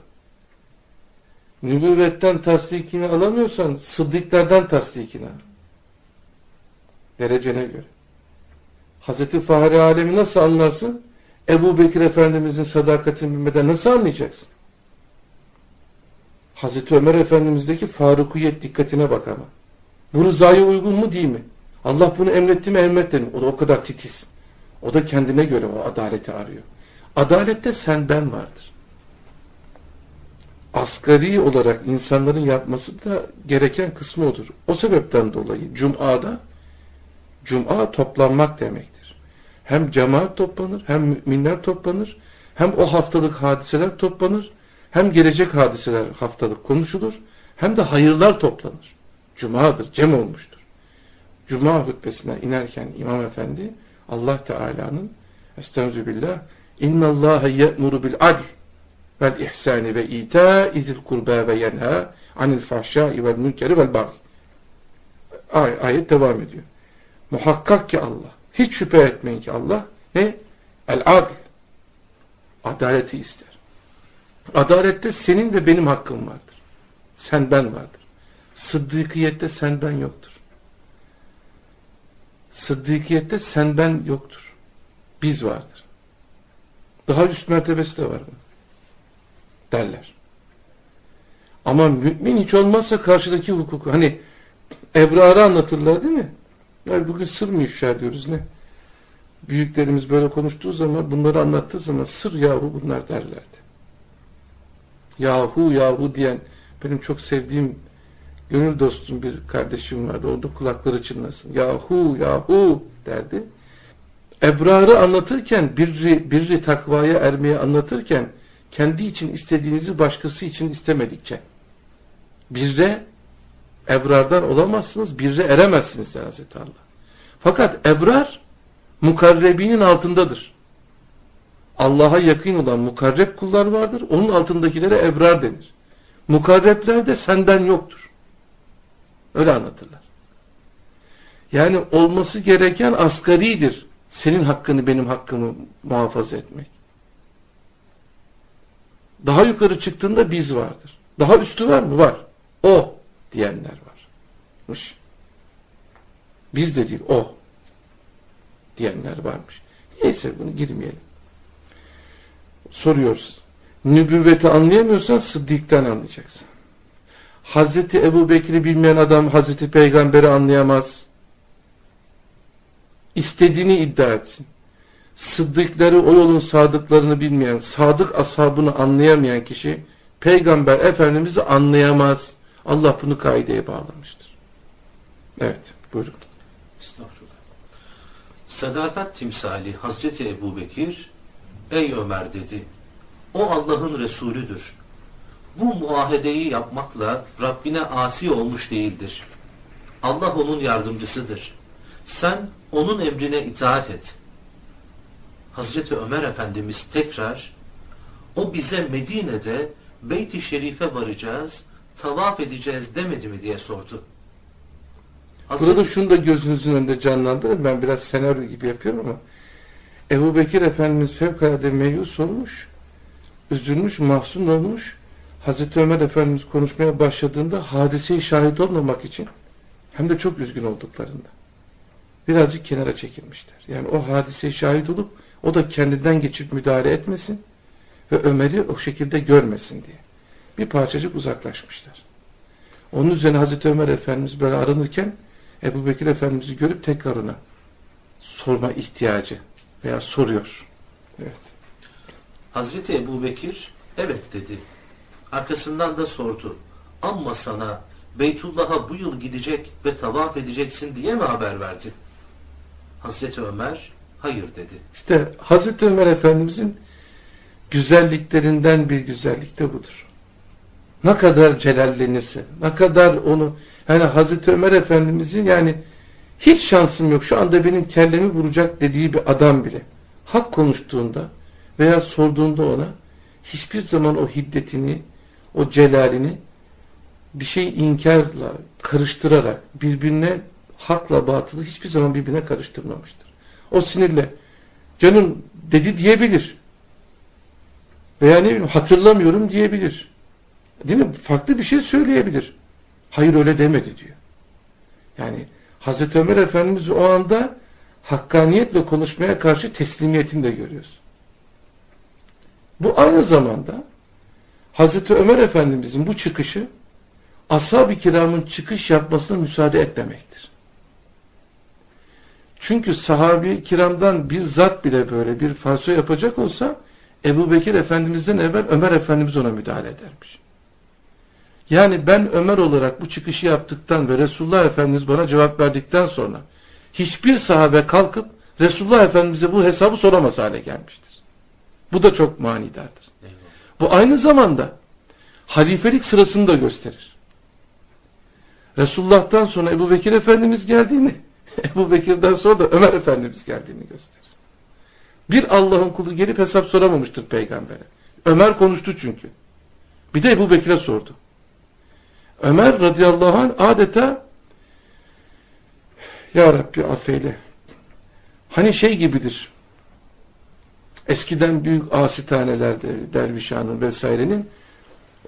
Speaker 2: Nübüvvetten tasdikini alamıyorsan sıddıklardan tasdikini al. Derecene göre. Hazreti Fahri Alemi nasıl anlarsın? Ebu Bekir Efendimizin sadakatini bilmeden nasıl anlayacaksın? Hazreti Ömer Efendimiz'deki farukiyet dikkatine bak ama. Bu rızaya uygun mu değil mi? Allah bunu emretti mi emretti mi? O da o kadar titiz. O da kendine göre o adaleti arıyor. Adalette sen ben vardır. Asgari olarak insanların yapması da gereken kısmı odur. O sebepten dolayı Cuma'da Cuma toplanmak demektir. Hem cemaat toplanır, hem müminler toplanır, hem o haftalık hadiseler toplanır, hem gelecek hadiseler haftalık konuşulur, hem de hayırlar toplanır. Cuma'dır, cem olmuştur. Cuma hutbesine inerken İmam Efendi Allah Teala'nın Estağfirullah İnna Allah ye'muru bil adl vel ihsani ve ita'i zil kurba ve yenha anil fahşai vel münkeri vel baghi. Ay, ayet devam ediyor. Muhakkak ki Allah, hiç şüphe etmeyin ki Allah ne? El adl. Adaleti ister. Adalette senin ve benim hakkım vardır. Sen ben vardır. Sıddıkiyette sen ben yoktur. Sıddıkiyette sen ben yoktur. Biz vardır. Daha üst mertebesi de var mı? Derler. Ama mümin hiç olmazsa karşıdaki hukuku hani Ebrar'ı anlatırlar değil mi? Yani bugün sır mı ifşa ediyoruz ne? Büyüklerimiz böyle konuştuğu zaman bunları anlattığı zaman sır yahu bunlar derlerdi. Yahu yahu diyen benim çok sevdiğim gönül dostum bir kardeşim vardı. Orada kulakları çınlasın. Yahu yahu derdi. Ebrar'ı anlatırken birri, birri takvaya ermeye anlatırken kendi için istediğinizi başkası için istemedikçe birre ebrardan olamazsınız, birre eremezsiniz der Hazreti Allah. Fakat ebrar mukarrebinin altındadır. Allah'a yakın olan mukarreb kullar vardır. Onun altındakilere ebrar denir. Mukarrebler de senden yoktur. Öyle anlatırlar. Yani olması gereken asgaridir. Senin hakkını benim hakkımı muhafaza etmek. Daha yukarı çıktığında biz vardır. Daha üstü var mı? Var. O diyenler varmış. Biz de değil o diyenler varmış. Neyse bunu girmeyelim. Soruyoruz. Nübüvveti anlayamıyorsan sıddıktan anlayacaksın. Hazreti Ebu Bekir'i bilmeyen adam Hazreti Peygamber'i anlayamaz. İstediğini iddia etsin. Sıddıkları o yolun sadıklarını bilmeyen, sadık ashabını anlayamayan kişi Peygamber Efendimiz'i anlayamaz. Allah bunu kaideye bağlamıştır. Evet, buyurun.
Speaker 1: Estağfurullah. Sadakat timsali Hazreti Ebu Bekir, ey Ömer dedi, o Allah'ın Resulüdür. Bu muahedeyi yapmakla Rabbine asi olmuş değildir. Allah onun yardımcısıdır. Sen onun emrine itaat et. Hazreti Ömer Efendimiz tekrar, o bize Medine'de Beyt-i Şerif'e varacağız, tavaf edeceğiz demedi mi diye sordu.
Speaker 2: Burada şunu da gözünüzün önünde canlandırın. Ben biraz senaryo gibi yapıyorum ama Ebu Bekir Efendimiz fevkalade meyus olmuş, üzülmüş, mahzun olmuş. Hazreti Ömer Efendimiz konuşmaya başladığında hadiseyi şahit olmamak için hem de çok üzgün olduklarında birazcık kenara çekilmişler. Yani o hadiseyi şahit olup o da kendinden geçip müdahale etmesin ve Ömer'i o şekilde görmesin diye. Bir parçacık uzaklaşmışlar. Onun üzerine Hazreti Ömer Efendimiz böyle aranırken Ebu Bekir Efendimiz'i görüp tekrar ona sorma ihtiyacı veya soruyor. Evet.
Speaker 1: Hazreti Ebu Bekir evet dedi. Arkasından da sordu. Amma sana Beytullah'a bu yıl gidecek ve tavaf edeceksin diye mi haber verdi? Hazreti Ömer hayır dedi.
Speaker 2: İşte Hazreti Ömer Efendimiz'in güzelliklerinden bir güzellik de budur. Ne kadar celallenirse, ne kadar onu yani Hazreti Ömer Efendimiz'in yani hiç şansım yok şu anda benim kellemi vuracak dediği bir adam bile hak konuştuğunda veya sorduğunda ona hiçbir zaman o hiddetini, o celalini bir şey inkarla karıştırarak birbirine hakla batılı hiçbir zaman birbirine karıştırmamıştır. O sinirle canım dedi diyebilir. Veya ne bileyim hatırlamıyorum diyebilir. Değil mi? Farklı bir şey söyleyebilir. Hayır öyle demedi diyor. Yani Hazreti Ömer Efendimiz o anda hakkaniyetle konuşmaya karşı teslimiyetini de görüyorsun. Bu aynı zamanda Hazreti Ömer Efendimizin bu çıkışı ashab-ı kiramın çıkış yapmasına müsaade etmemektir. Çünkü sahabi kiramdan bir zat bile böyle bir falso yapacak olsa Ebu Bekir Efendimiz'den evvel Ömer Efendimiz ona müdahale edermiş. Yani ben Ömer olarak bu çıkışı yaptıktan ve Resulullah Efendimiz bana cevap verdikten sonra hiçbir sahabe kalkıp Resulullah Efendimiz'e bu hesabı soramaz hale gelmiştir. Bu da çok manidardır.
Speaker 1: Eyvallah.
Speaker 2: Bu aynı zamanda halifelik sırasını da gösterir. Resulullah'tan sonra Ebu Bekir Efendimiz geldiğini, Ebu Bekir'den sonra da Ömer Efendimiz geldiğini gösterir. Bir Allah'ın kulu gelip hesap soramamıştır peygambere. Ömer konuştu çünkü. Bir de Ebu Bekir'e sordu. Ömer radıyallahu anh adeta Ya Rabbi affeyle. Hani şey gibidir. Eskiden büyük asitanelerde dervişhanın vesairenin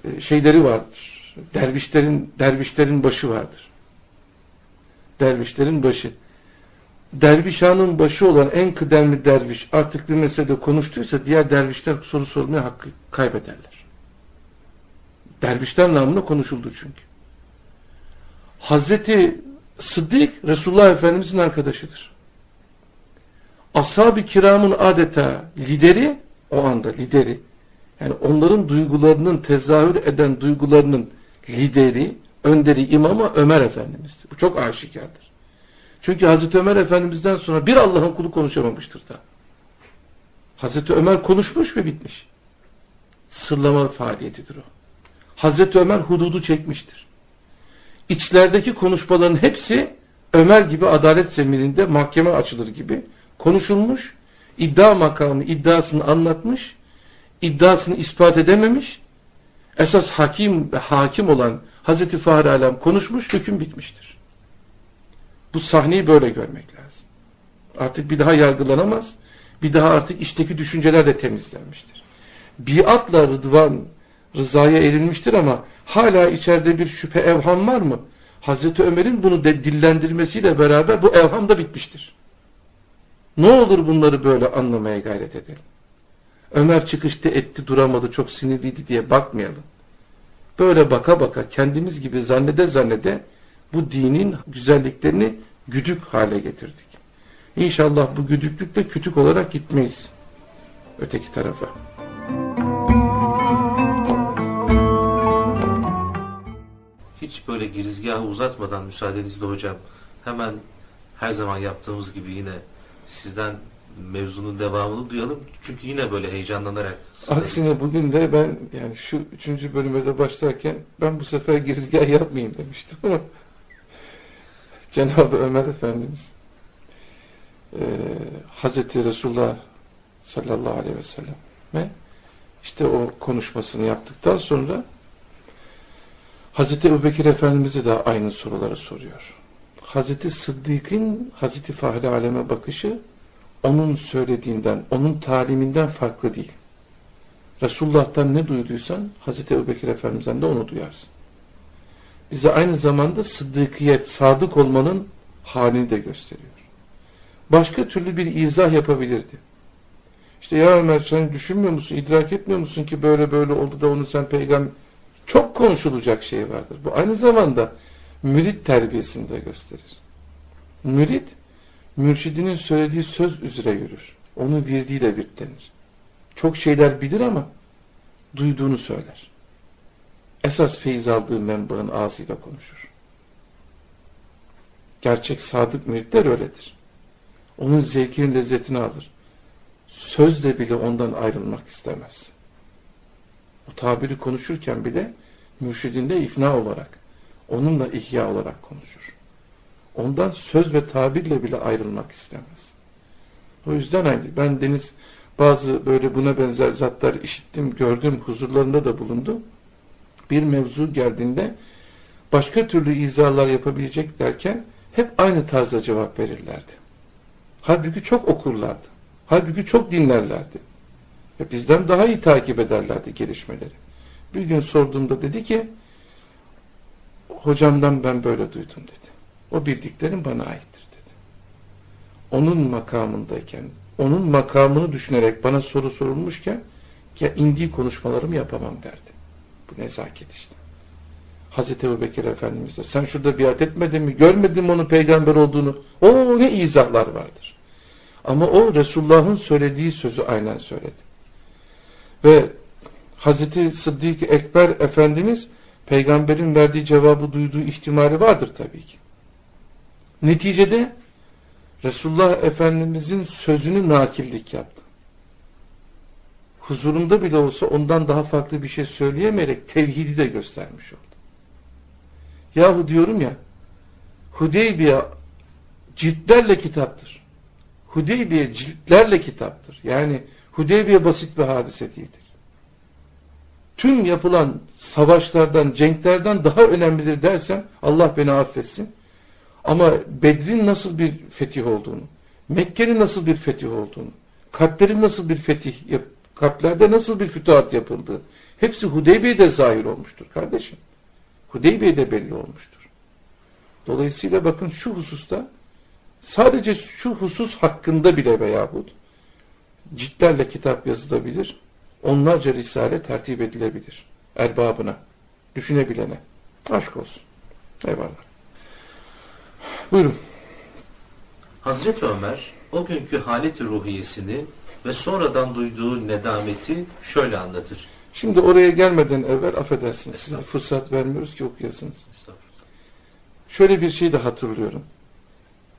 Speaker 2: e, şeyleri vardır. Dervişlerin dervişlerin başı vardır. Dervişlerin başı. Dervişhanın başı olan en kıdemli derviş artık bir meselede konuştuysa diğer dervişler soru sormaya hakkı kaybederler. Dervişler namına konuşuldu çünkü. Hazreti Sıddık Resulullah Efendimizin arkadaşıdır. Ashab-ı kiramın adeta lideri o anda lideri yani onların duygularının tezahür eden duygularının lideri, önderi, imamı Ömer Efendimiz'dir. Bu çok aşikardır. Çünkü Hazreti Ömer Efendimiz'den sonra bir Allah'ın kulu konuşamamıştır da. Hazreti Ömer konuşmuş ve bitmiş. Sırlama faaliyetidir o. Hazreti Ömer hududu çekmiştir. İçlerdeki konuşmaların hepsi Ömer gibi adalet zemininde mahkeme açılır gibi konuşulmuş, iddia makamı iddiasını anlatmış, iddiasını ispat edememiş, esas hakim hakim olan Hazreti Fahri Alem konuşmuş, hüküm bitmiştir. Bu sahneyi böyle görmek lazım. Artık bir daha yargılanamaz, bir daha artık içteki düşünceler de temizlenmiştir. Biatla rıdvan, rızaya erilmiştir ama hala içeride bir şüphe evham var mı? Hazreti Ömer'in bunu de dillendirmesiyle beraber bu evham da bitmiştir. Ne olur bunları böyle anlamaya gayret edelim. Ömer çıkışta etti duramadı çok sinirliydi diye bakmayalım. böyle baka baka kendimiz gibi zannede zannede bu dinin güzelliklerini güdük hale getirdik. İnşallah bu güdüklükle kütük olarak gitmeyiz öteki tarafa.
Speaker 1: Hiç böyle girizgahı uzatmadan müsaadenizle hocam hemen her zaman yaptığımız gibi yine sizden mevzunun devamını duyalım. Çünkü yine böyle heyecanlanarak
Speaker 2: Aksine bugün de ben yani şu üçüncü bölüme de başlarken ben bu sefer girizgah yapmayayım demiştim ama Cenab-ı Ömer Efendimiz e, Hazreti Resulullah sallallahu aleyhi ve sellem ve işte o konuşmasını yaptıktan sonra Hazreti Ebubekir Efendimiz'e de aynı soruları soruyor. Hazreti Sıddık'ın Hazreti Fahri Aleme bakışı onun söylediğinden, onun taliminden farklı değil. Resulullah'tan ne duyduysan Hazreti Ebubekir Efendimiz'den de onu duyarsın. Bize aynı zamanda sıddıkiyet, sadık olmanın halini de gösteriyor. Başka türlü bir izah yapabilirdi. İşte ya Ömer sen düşünmüyor musun, idrak etmiyor musun ki böyle böyle oldu da onu sen peygamber... Çok konuşulacak şey vardır. Bu aynı zamanda mürit terbiyesini de gösterir. Mürit, mürşidinin söylediği söz üzere yürür. Onun virdiyle virtlenir. Çok şeyler bilir ama duyduğunu söyler. Esas feyiz aldığı menbaın ağzıyla konuşur. Gerçek sadık müritler öyledir. Onun zevkinin lezzetini alır. Sözle bile ondan ayrılmak istemez. O tabiri konuşurken bile mürşidinde ifna olarak, onunla ihya olarak konuşur. Ondan söz ve tabirle bile ayrılmak istemez. O yüzden aynı. Ben Deniz bazı böyle buna benzer zatlar işittim, gördüm, huzurlarında da bulundum. Bir mevzu geldiğinde başka türlü izahlar yapabilecek derken hep aynı tarzda cevap verirlerdi. Halbuki çok okurlardı. Halbuki çok dinlerlerdi. Bizden daha iyi takip ederlerdi gelişmeleri. Bir gün sorduğumda dedi ki hocamdan ben böyle duydum dedi. O bildiklerim bana aittir dedi. Onun makamındayken, onun makamını düşünerek bana soru sorulmuşken ya indiği konuşmalarımı yapamam derdi. Bu nezaket işte. Hazreti Ebu Bekir Efendimiz de sen şurada biat etmedin mi? Görmedin mi onun peygamber olduğunu? O ne izahlar vardır. Ama o Resulullah'ın söylediği sözü aynen söyledi. Ve Hazreti Sıddık Ekber Efendimiz peygamberin verdiği cevabı duyduğu ihtimali vardır tabii ki. Neticede Resulullah Efendimizin sözünü nakillik yaptı. Huzurunda bile olsa ondan daha farklı bir şey söyleyemeyerek tevhidi de göstermiş oldu. Yahu diyorum ya Hudeybiye ciltlerle kitaptır. Hudeybiye ciltlerle kitaptır. Yani Hudeybiye basit bir hadise değildir. Tüm yapılan savaşlardan, cenklerden daha önemlidir dersem Allah beni affetsin. Ama Bedrin nasıl bir fetih olduğunu, Mekke'nin nasıl bir fetih olduğunu, kalplerin nasıl bir fetih, kalplerde nasıl bir fütuhat yapıldığı, hepsi Hudeybiye'de zahir olmuştur kardeşim. Hudeybiye'de belli olmuştur. Dolayısıyla bakın şu hususta sadece şu husus hakkında bile veyahut ciltlerle kitap yazılabilir, onlarca risale tertip edilebilir erbabına, düşünebilene. Aşk olsun. Eyvallah. Buyurun.
Speaker 1: Hazreti Ömer o günkü haleti ruhiyesini ve sonradan duyduğu nedameti şöyle anlatır.
Speaker 2: Şimdi oraya gelmeden evvel affedersiniz size fırsat vermiyoruz ki okuyasınız. Şöyle bir şey de hatırlıyorum.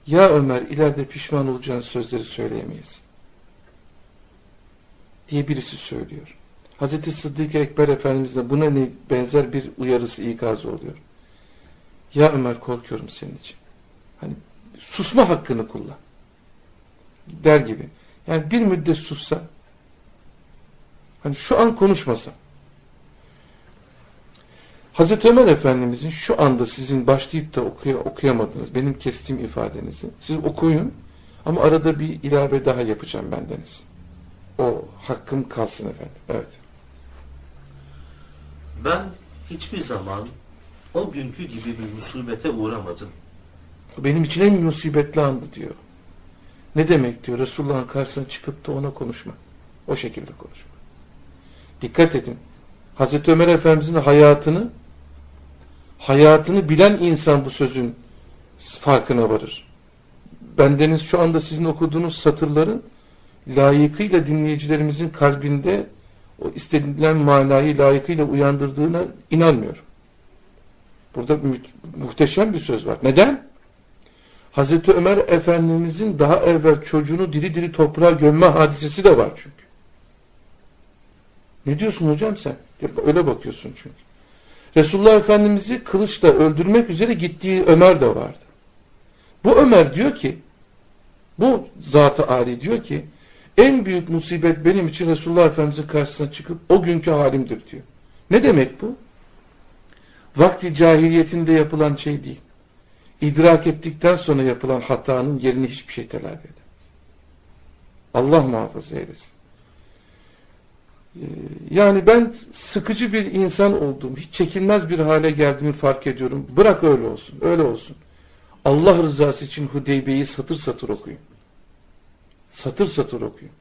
Speaker 2: Ya Ömer ileride pişman olacağın sözleri söyleyemeyiz. Diye birisi söylüyor. Hazreti Sıddık Ekber Efendimiz de buna benzer bir uyarısı ikazı oluyor. Ya Ömer korkuyorum senin için. Hani susma hakkını kullan. Der gibi. Yani bir müddet sussa hani şu an konuşmasa Hazreti Ömer Efendimizin şu anda sizin başlayıp da okuya, okuyamadınız benim kestiğim ifadenizi siz okuyun ama arada bir ilave daha yapacağım bendeniz. O hakkım kalsın efendim. Evet.
Speaker 1: Ben hiçbir zaman o günkü gibi bir musibete uğramadım.
Speaker 2: Benim için en musibetli andı diyor. Ne demek diyor Resulullah'ın karşısına çıkıp da ona konuşma. O şekilde konuşma. Dikkat edin. Hazreti Ömer Efendimizin hayatını hayatını bilen insan bu sözün farkına varır. Bendeniz şu anda sizin okuduğunuz satırların layıkıyla dinleyicilerimizin kalbinde o istenilen manayı layıkıyla uyandırdığına inanmıyorum. Burada muhteşem bir söz var. Neden? Hazreti Ömer Efendimizin daha evvel çocuğunu diri diri toprağa gömme hadisesi de var çünkü. Ne diyorsun hocam sen? Öyle bakıyorsun çünkü. Resulullah Efendimiz'i kılıçla öldürmek üzere gittiği Ömer de vardı. Bu Ömer diyor ki, bu Zat-ı Ali diyor ki, en büyük musibet benim için Resulullah Efendimiz'in karşısına çıkıp o günkü halimdir diyor. Ne demek bu? Vakti cahiliyetinde yapılan şey değil. İdrak ettikten sonra yapılan hatanın yerini hiçbir şey telafi edemez. Allah muhafaza eylesin. Yani ben sıkıcı bir insan olduğum, hiç çekilmez bir hale geldiğimi fark ediyorum. Bırak öyle olsun, öyle olsun. Allah rızası için Hudeybiye'yi satır satır okuyun. Satır satır okuyun.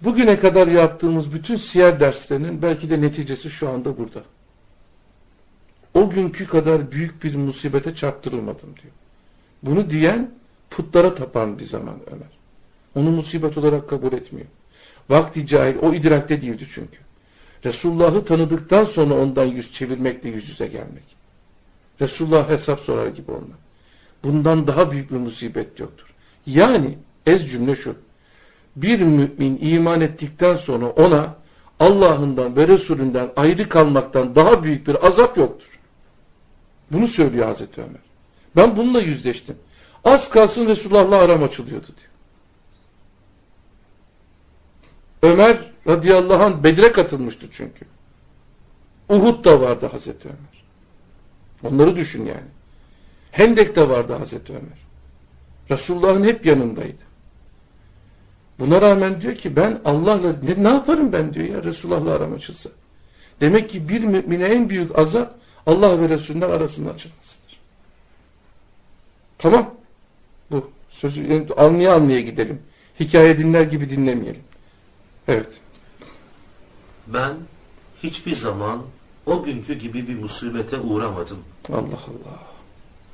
Speaker 2: Bugüne kadar yaptığımız bütün siyer derslerinin belki de neticesi şu anda burada. O günkü kadar büyük bir musibete çarptırılmadım diyor. Bunu diyen putlara tapan bir zaman Ömer. Onu musibet olarak kabul etmiyor. Vakti cahil o idrakte değildi çünkü. Resulullah'ı tanıdıktan sonra ondan yüz çevirmekle yüz yüze gelmek. Resulullah hesap sorar gibi olmak. Bundan daha büyük bir musibet yoktur. Yani ez cümle şu. Bir mümin iman ettikten sonra ona Allah'ından ve Resulünden ayrı kalmaktan daha büyük bir azap yoktur. Bunu söylüyor Hazreti Ömer. Ben bununla yüzleştim. Az kalsın Resulullah'la aram açılıyordu diyor. Ömer radıyallahu anh Bedir'e katılmıştı çünkü. Uhud da vardı Hazreti Ömer. Onları düşün yani. Hendek de vardı Hazreti Ömer. Resulullah'ın hep yanındaydı. Buna rağmen diyor ki ben Allah'la ne, ne yaparım ben diyor ya Resulullah'la aram açılsa. Demek ki bir mümine en büyük azap Allah ve Resulünden arasında açılmasıdır. Tamam. Bu sözü anlaya anlaya gidelim. Hikaye dinler gibi dinlemeyelim. Evet.
Speaker 1: Ben hiçbir zaman o günkü gibi bir musibete uğramadım.
Speaker 2: Allah Allah.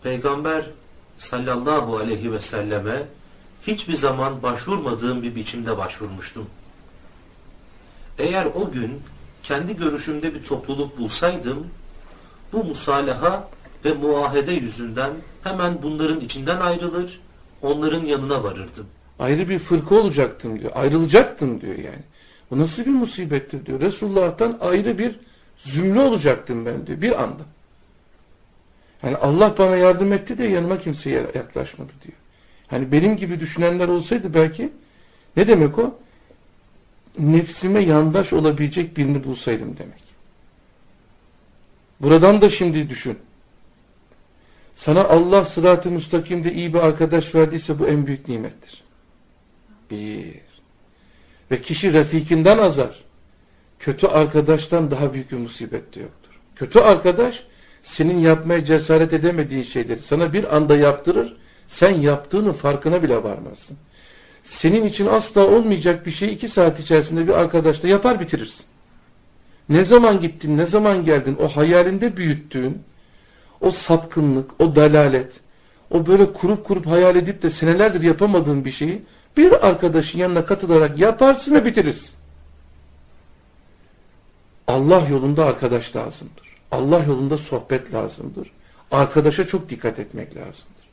Speaker 1: Peygamber sallallahu aleyhi ve selleme hiçbir zaman başvurmadığım bir biçimde başvurmuştum. Eğer o gün kendi görüşümde bir topluluk bulsaydım, bu musalaha ve muahede yüzünden hemen bunların içinden ayrılır, onların yanına varırdım.
Speaker 2: Ayrı bir fırka olacaktım diyor. Ayrılacaktım diyor yani. Bu nasıl bir musibettir diyor. Resulullah'tan ayrı bir zümre olacaktım ben diyor. Bir anda. Yani Allah bana yardım etti de yanıma kimse yaklaşmadı diyor. Hani benim gibi düşünenler olsaydı belki ne demek o? Nefsime yandaş olabilecek birini bulsaydım demek. Buradan da şimdi düşün. Sana Allah sırat-ı müstakimde iyi bir arkadaş verdiyse bu en büyük nimettir. Bir. Ve kişi refikinden azar. Kötü arkadaştan daha büyük bir musibet de yoktur. Kötü arkadaş senin yapmaya cesaret edemediğin şeyleri sana bir anda yaptırır. Sen yaptığının farkına bile varmazsın. Senin için asla olmayacak bir şeyi iki saat içerisinde bir arkadaşla yapar bitirirsin. Ne zaman gittin, ne zaman geldin, o hayalinde büyüttüğün, o sapkınlık, o dalalet, o böyle kurup kurup hayal edip de senelerdir yapamadığın bir şeyi bir arkadaşın yanına katılarak yaparsın ve bitirirsin. Allah yolunda arkadaş lazımdır. Allah yolunda sohbet lazımdır. Arkadaşa çok dikkat etmek lazımdır.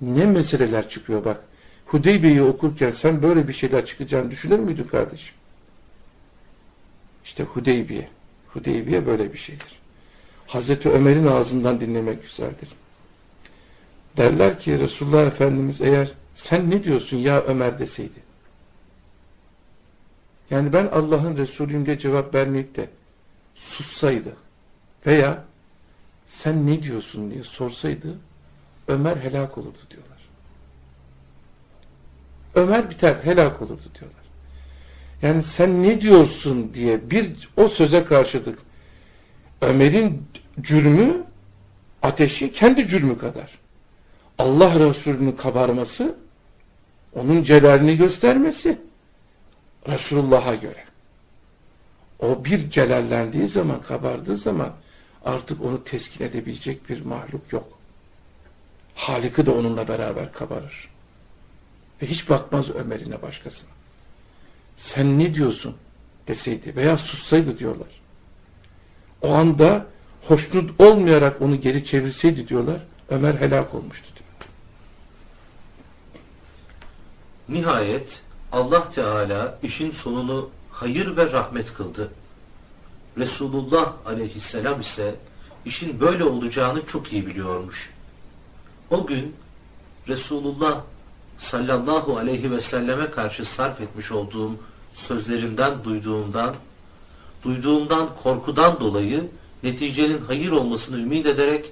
Speaker 2: Ne meseleler çıkıyor bak. Hudeybiye'yi okurken sen böyle bir şeyler çıkacağını düşünür müydün kardeşim? İşte Hudeybiye. Hudeybiye böyle bir şeydir. Hazreti Ömer'in ağzından dinlemek güzeldir. Derler ki Resulullah Efendimiz eğer sen ne diyorsun ya Ömer deseydi. Yani ben Allah'ın Resulüyüm diye cevap vermeyip de sussaydı veya sen ne diyorsun diye sorsaydı Ömer helak olurdu diyorlar. Ömer biter helak olurdu diyorlar. Yani sen ne diyorsun diye bir o söze karşılık Ömer'in cürmü ateşi kendi cürmü kadar. Allah Resulü'nün kabarması onun celalini göstermesi Resulullah'a göre. o bir celallendiği zaman, kabardığı zaman artık onu teskin edebilecek bir mahluk yok. Halik'i de onunla beraber kabarır. Ve hiç bakmaz Ömer'ine başkasına. Sen ne diyorsun deseydi veya sussaydı diyorlar. O anda hoşnut olmayarak onu geri çevirseydi diyorlar Ömer helak olmuştu diyor.
Speaker 1: Nihayet Allah Teala işin sonunu hayır ve rahmet kıldı. Resulullah aleyhisselam ise işin böyle olacağını çok iyi biliyormuş. O gün Resulullah sallallahu aleyhi ve selleme karşı sarf etmiş olduğum sözlerimden duyduğumdan, duyduğumdan korkudan dolayı neticenin hayır olmasını ümit ederek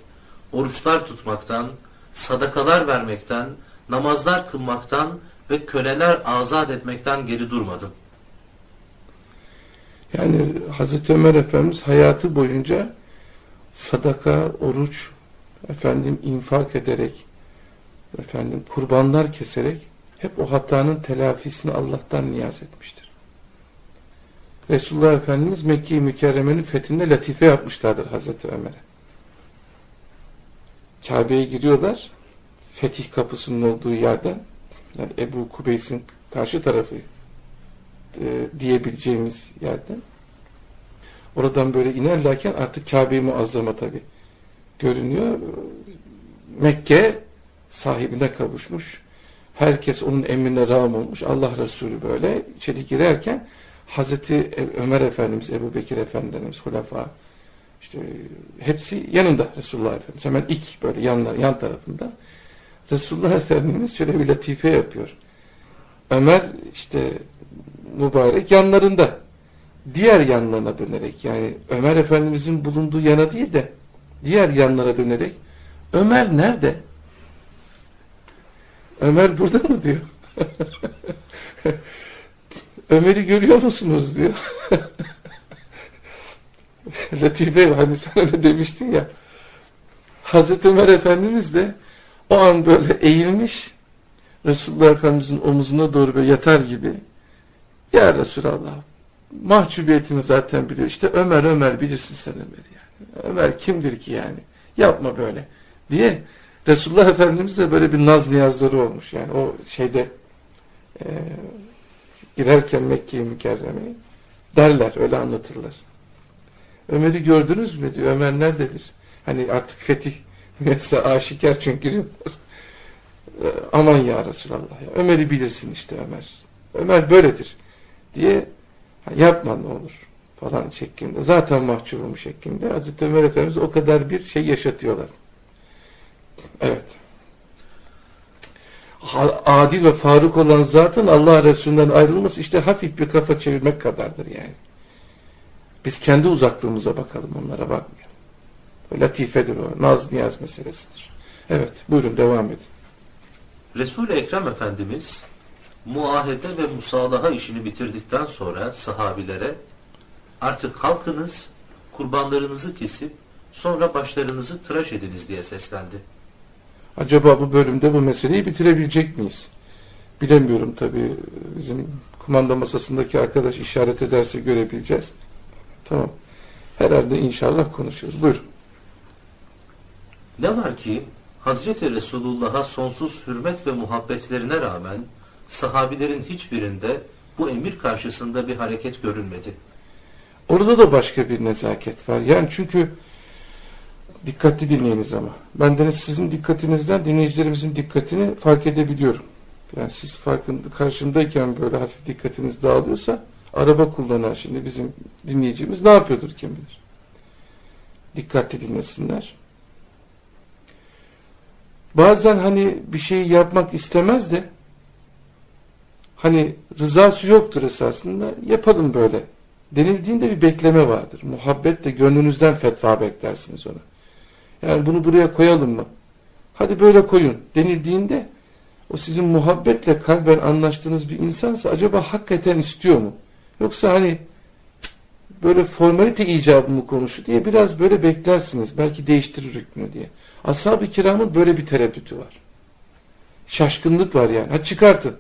Speaker 1: oruçlar tutmaktan, sadakalar vermekten, namazlar kılmaktan ve köleler azat etmekten geri durmadım.
Speaker 2: Yani Hazreti Ömer Efendimiz hayatı boyunca sadaka, oruç, efendim infak ederek, efendim kurbanlar keserek hep o hatanın telafisini Allah'tan niyaz etmiştir. Resulullah Efendimiz Mekke-i Mükerreme'nin fethinde latife yapmışlardır Hazreti Ömer'e. Kabe'ye giriyorlar. Fetih kapısının olduğu yerden yani Ebu Kubeys'in karşı tarafı e, diyebileceğimiz yerden oradan böyle inerlerken artık Kabe-i Muazzama tabi görünüyor. Mekke sahibine kavuşmuş. Herkes onun emrine rağm olmuş. Allah Resulü böyle içeri girerken Hazreti Ömer Efendimiz, Ebu Bekir Efendimiz, Hulafa işte hepsi yanında Resulullah Efendimiz. Hemen ilk böyle yan, yan tarafında. Resulullah Efendimiz şöyle bir latife yapıyor. Ömer işte mübarek yanlarında. Diğer yanlarına dönerek yani Ömer Efendimizin bulunduğu yana değil de diğer yanlara dönerek Ömer nerede? Ömer burada mı diyor. Ömer'i görüyor musunuz diyor. Latife hani sen öyle demiştin ya. Hazreti Ömer Efendimiz de o an böyle eğilmiş Resulullah Efendimizin omuzuna doğru böyle yatar gibi Ya Resulallah mahcubiyetimi zaten biliyor. İşte Ömer Ömer bilirsin sen Ömer'i. Ömer kimdir ki yani? Yapma böyle diye Resulullah Efendimiz de böyle bir naz niyazları olmuş. Yani o şeyde e, girerken Mekke'yi mükerremeyi derler, öyle anlatırlar. Ömer'i gördünüz mü diyor. Ömer nerededir? Hani artık fetih mesela aşikar çünkü giriyorlar. E, aman ya Resulallah ya. Ömer'i bilirsin işte Ömer. Ömer böyledir diye yapma ne olur falan şeklinde. Zaten mahcubum şeklinde. Hazreti Ömer Efendimiz o kadar bir şey yaşatıyorlar. Evet. Adil ve faruk olan zatın Allah Resulü'nden ayrılması işte hafif bir kafa çevirmek kadardır yani. Biz kendi uzaklığımıza bakalım onlara bakmayalım. Latifedir o. Naz niyaz meselesidir. Evet buyurun devam edin.
Speaker 1: Resul-i Ekrem Efendimiz muahede ve musalaha işini bitirdikten sonra sahabilere artık kalkınız kurbanlarınızı kesip sonra başlarınızı tıraş ediniz diye seslendi.
Speaker 2: Acaba bu bölümde bu meseleyi bitirebilecek miyiz? Bilemiyorum tabii. Bizim kumanda masasındaki arkadaş işaret ederse görebileceğiz. Tamam. Herhalde inşallah konuşuyoruz. Buyurun.
Speaker 1: Ne var ki Hazreti Resulullah'a sonsuz hürmet ve muhabbetlerine rağmen sahabilerin hiçbirinde bu emir karşısında bir hareket görünmedi.
Speaker 2: Orada da başka bir nezaket var. Yani çünkü dikkatli dinleyiniz ama. Bendeniz sizin dikkatinizden dinleyicilerimizin dikkatini fark edebiliyorum. Yani siz farkın karşımdayken böyle hafif dikkatiniz dağılıyorsa araba kullanan şimdi bizim dinleyicimiz ne yapıyordur kim bilir. Dikkatli dinlesinler. Bazen hani bir şeyi yapmak istemez de hani rızası yoktur esasında yapalım böyle denildiğinde bir bekleme vardır. Muhabbetle gönlünüzden fetva beklersiniz ona. Yani bunu buraya koyalım mı? Hadi böyle koyun denildiğinde o sizin muhabbetle kalben anlaştığınız bir insansa acaba hakikaten istiyor mu? Yoksa hani böyle formalite icabı mı konuşu diye biraz böyle beklersiniz. Belki değiştirir hükmünü diye. Ashab-ı kiramın böyle bir tereddütü var. Şaşkınlık var yani. Ha çıkartın.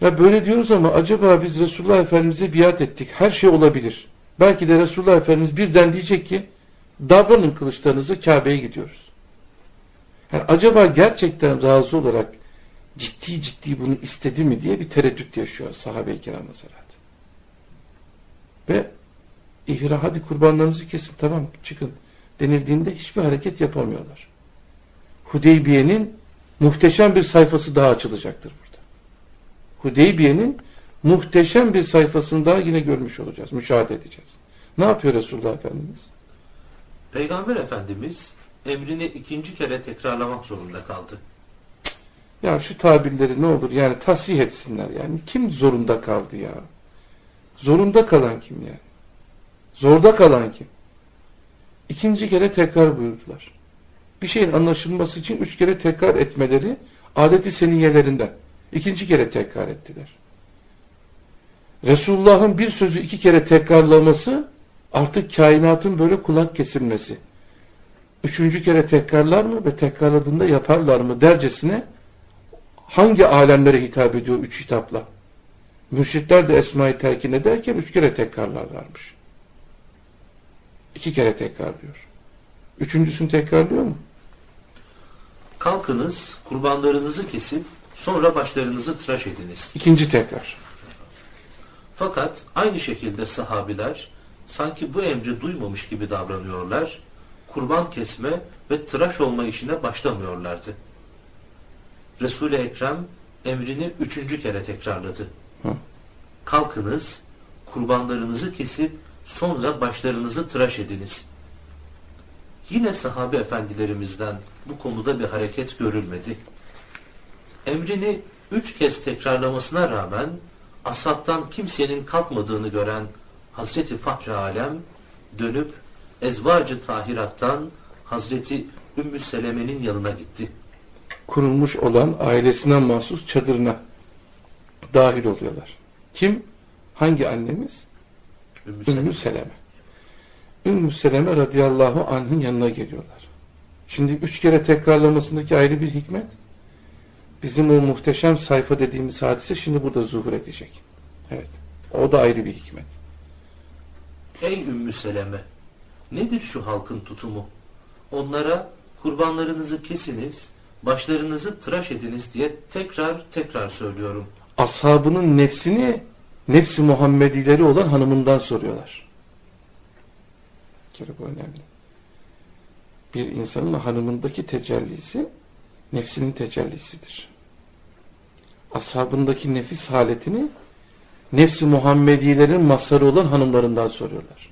Speaker 2: Ya böyle diyoruz ama acaba biz Resulullah Efendimiz'e biat ettik. Her şey olabilir. Belki de Resulullah Efendimiz birden diyecek ki davranın kılıçlarınızı Kabe'ye gidiyoruz. Yani acaba gerçekten razı olarak ciddi ciddi bunu istedi mi diye bir tereddüt yaşıyor sahabe-i kiram mesela. Ve ihra hadi kurbanlarınızı kesin tamam çıkın denildiğinde hiçbir hareket yapamıyorlar. Hudeybiye'nin muhteşem bir sayfası daha açılacaktır. Hudeybiye'nin muhteşem bir sayfasını daha yine görmüş olacağız, müşahede edeceğiz. Ne yapıyor Resulullah Efendimiz?
Speaker 1: Peygamber Efendimiz emrini ikinci kere tekrarlamak zorunda kaldı.
Speaker 2: Ya şu tabirleri ne olur yani tasih etsinler yani. Kim zorunda kaldı ya? Zorunda kalan kim yani? Zorda kalan kim? İkinci kere tekrar buyurdular. Bir şeyin anlaşılması için üç kere tekrar etmeleri adeti seniyelerinden. İkinci kere tekrar ettiler. Resulullah'ın bir sözü iki kere tekrarlaması artık kainatın böyle kulak kesilmesi. Üçüncü kere tekrarlar mı ve tekrarladığında yaparlar mı dercesine hangi alemlere hitap ediyor üç hitapla? Müşrikler de Esma-i Terkin ederken üç kere tekrarlarlarmış. İki kere tekrarlıyor. Üçüncüsünü tekrarlıyor mu?
Speaker 1: Kalkınız, kurbanlarınızı kesip sonra başlarınızı tıraş ediniz.
Speaker 2: İkinci tekrar.
Speaker 1: Fakat aynı şekilde sahabiler sanki bu emri duymamış gibi davranıyorlar, kurban kesme ve tıraş olma işine başlamıyorlardı. Resul-i Ekrem emrini üçüncü kere tekrarladı.
Speaker 2: Hı.
Speaker 1: Kalkınız, kurbanlarınızı kesip sonra başlarınızı tıraş ediniz. Yine sahabe efendilerimizden bu konuda bir hareket görülmedi. Emrini üç kez tekrarlamasına rağmen asaptan kimsenin kalkmadığını gören Hazreti Fahri Alem dönüp Ezvacı Tahirat'tan Hazreti Ümmü Seleme'nin yanına gitti.
Speaker 2: Kurulmuş olan ailesine mahsus çadırına dahil oluyorlar. Kim? Hangi annemiz?
Speaker 1: Ümmü
Speaker 2: Ümmü
Speaker 1: Seleme.
Speaker 2: Seleme. Ümmü Seleme radıyallahu anh'ın yanına geliyorlar. Şimdi üç kere tekrarlamasındaki ayrı bir hikmet. Bizim o muhteşem sayfa dediğimiz hadise şimdi burada zuhur edecek. Evet. O da ayrı bir hikmet.
Speaker 1: Ey Ümmü Seleme! Nedir şu halkın tutumu? Onlara kurbanlarınızı kesiniz, başlarınızı tıraş ediniz diye tekrar tekrar söylüyorum.
Speaker 2: Ashabının nefsini nefsi Muhammedileri olan hanımından soruyorlar. Bir kere bu önemli. Bir insanın hanımındaki tecellisi nefsinin tecellisidir. Ashabındaki nefis haletini nefsi Muhammedilerin mazharı olan hanımlarından soruyorlar.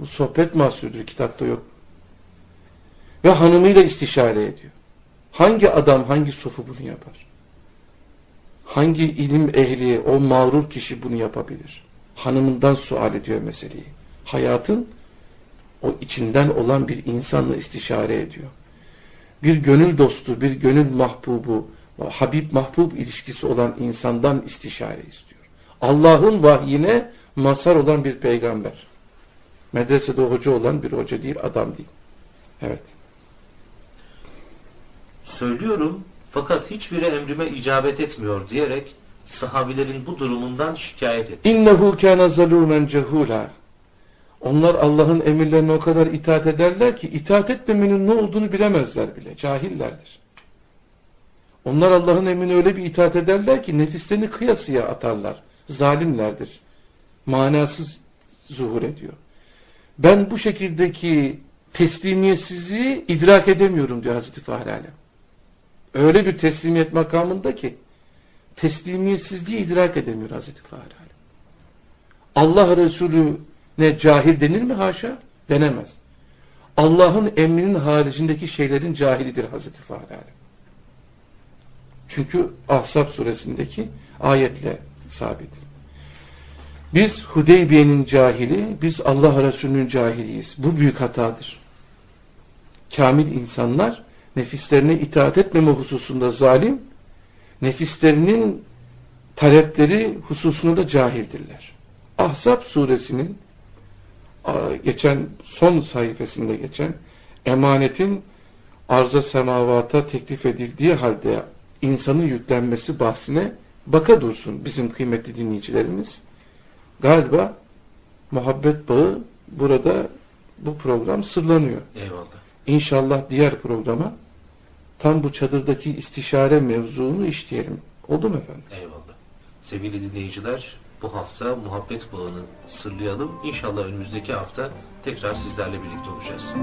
Speaker 2: Bu sohbet mahsudur, kitapta yok. Ve hanımıyla istişare ediyor. Hangi adam, hangi sofu bunu yapar? Hangi ilim ehli, o mağrur kişi bunu yapabilir? Hanımından sual ediyor meseleyi. Hayatın o içinden olan bir insanla istişare ediyor. Bir gönül dostu, bir gönül mahbubu, Habib mahbub ilişkisi olan insandan istişare istiyor. Allah'ın vahyine mazhar olan bir peygamber. Medresede hoca olan bir hoca değil, adam değil. Evet.
Speaker 1: Söylüyorum fakat hiçbiri emrime icabet etmiyor diyerek sahabilerin bu durumundan şikayet etti.
Speaker 2: İnnehu kana zalumen cehula. Onlar Allah'ın emirlerine o kadar itaat ederler ki itaat etmemenin ne olduğunu bilemezler bile. Cahillerdir. Onlar Allah'ın emrine öyle bir itaat ederler ki nefislerini kıyasıya atarlar. Zalimlerdir. Manasız zuhur ediyor. Ben bu şekildeki teslimiyetsizliği idrak edemiyorum diyor Hazreti Fahri Alem. Öyle bir teslimiyet makamında ki teslimiyetsizliği idrak edemiyor Hazreti Fahri Alem. Allah Resulü ne cahil denir mi haşa? Denemez. Allah'ın emrinin haricindeki şeylerin cahilidir Hazreti Fahri. Çünkü Ahzab suresindeki ayetle sabit. Biz Hudeybiye'nin cahili, biz Allah Resulü'nün cahiliyiz. Bu büyük hatadır. Kamil insanlar nefislerine itaat etmeme hususunda zalim, nefislerinin talepleri hususunda da cahildirler. Ahzab suresinin geçen son sayfasında geçen emanetin arza semavata teklif edildiği halde insanın yüklenmesi bahsine baka dursun bizim kıymetli dinleyicilerimiz. Galiba muhabbet bağı burada bu program sırlanıyor.
Speaker 1: Eyvallah.
Speaker 2: İnşallah diğer programa tam bu çadırdaki istişare mevzunu işleyelim. Oldu mu efendim?
Speaker 1: Eyvallah. Sevgili dinleyiciler, bu hafta muhabbet bağını sırlayalım. İnşallah önümüzdeki hafta tekrar sizlerle birlikte olacağız.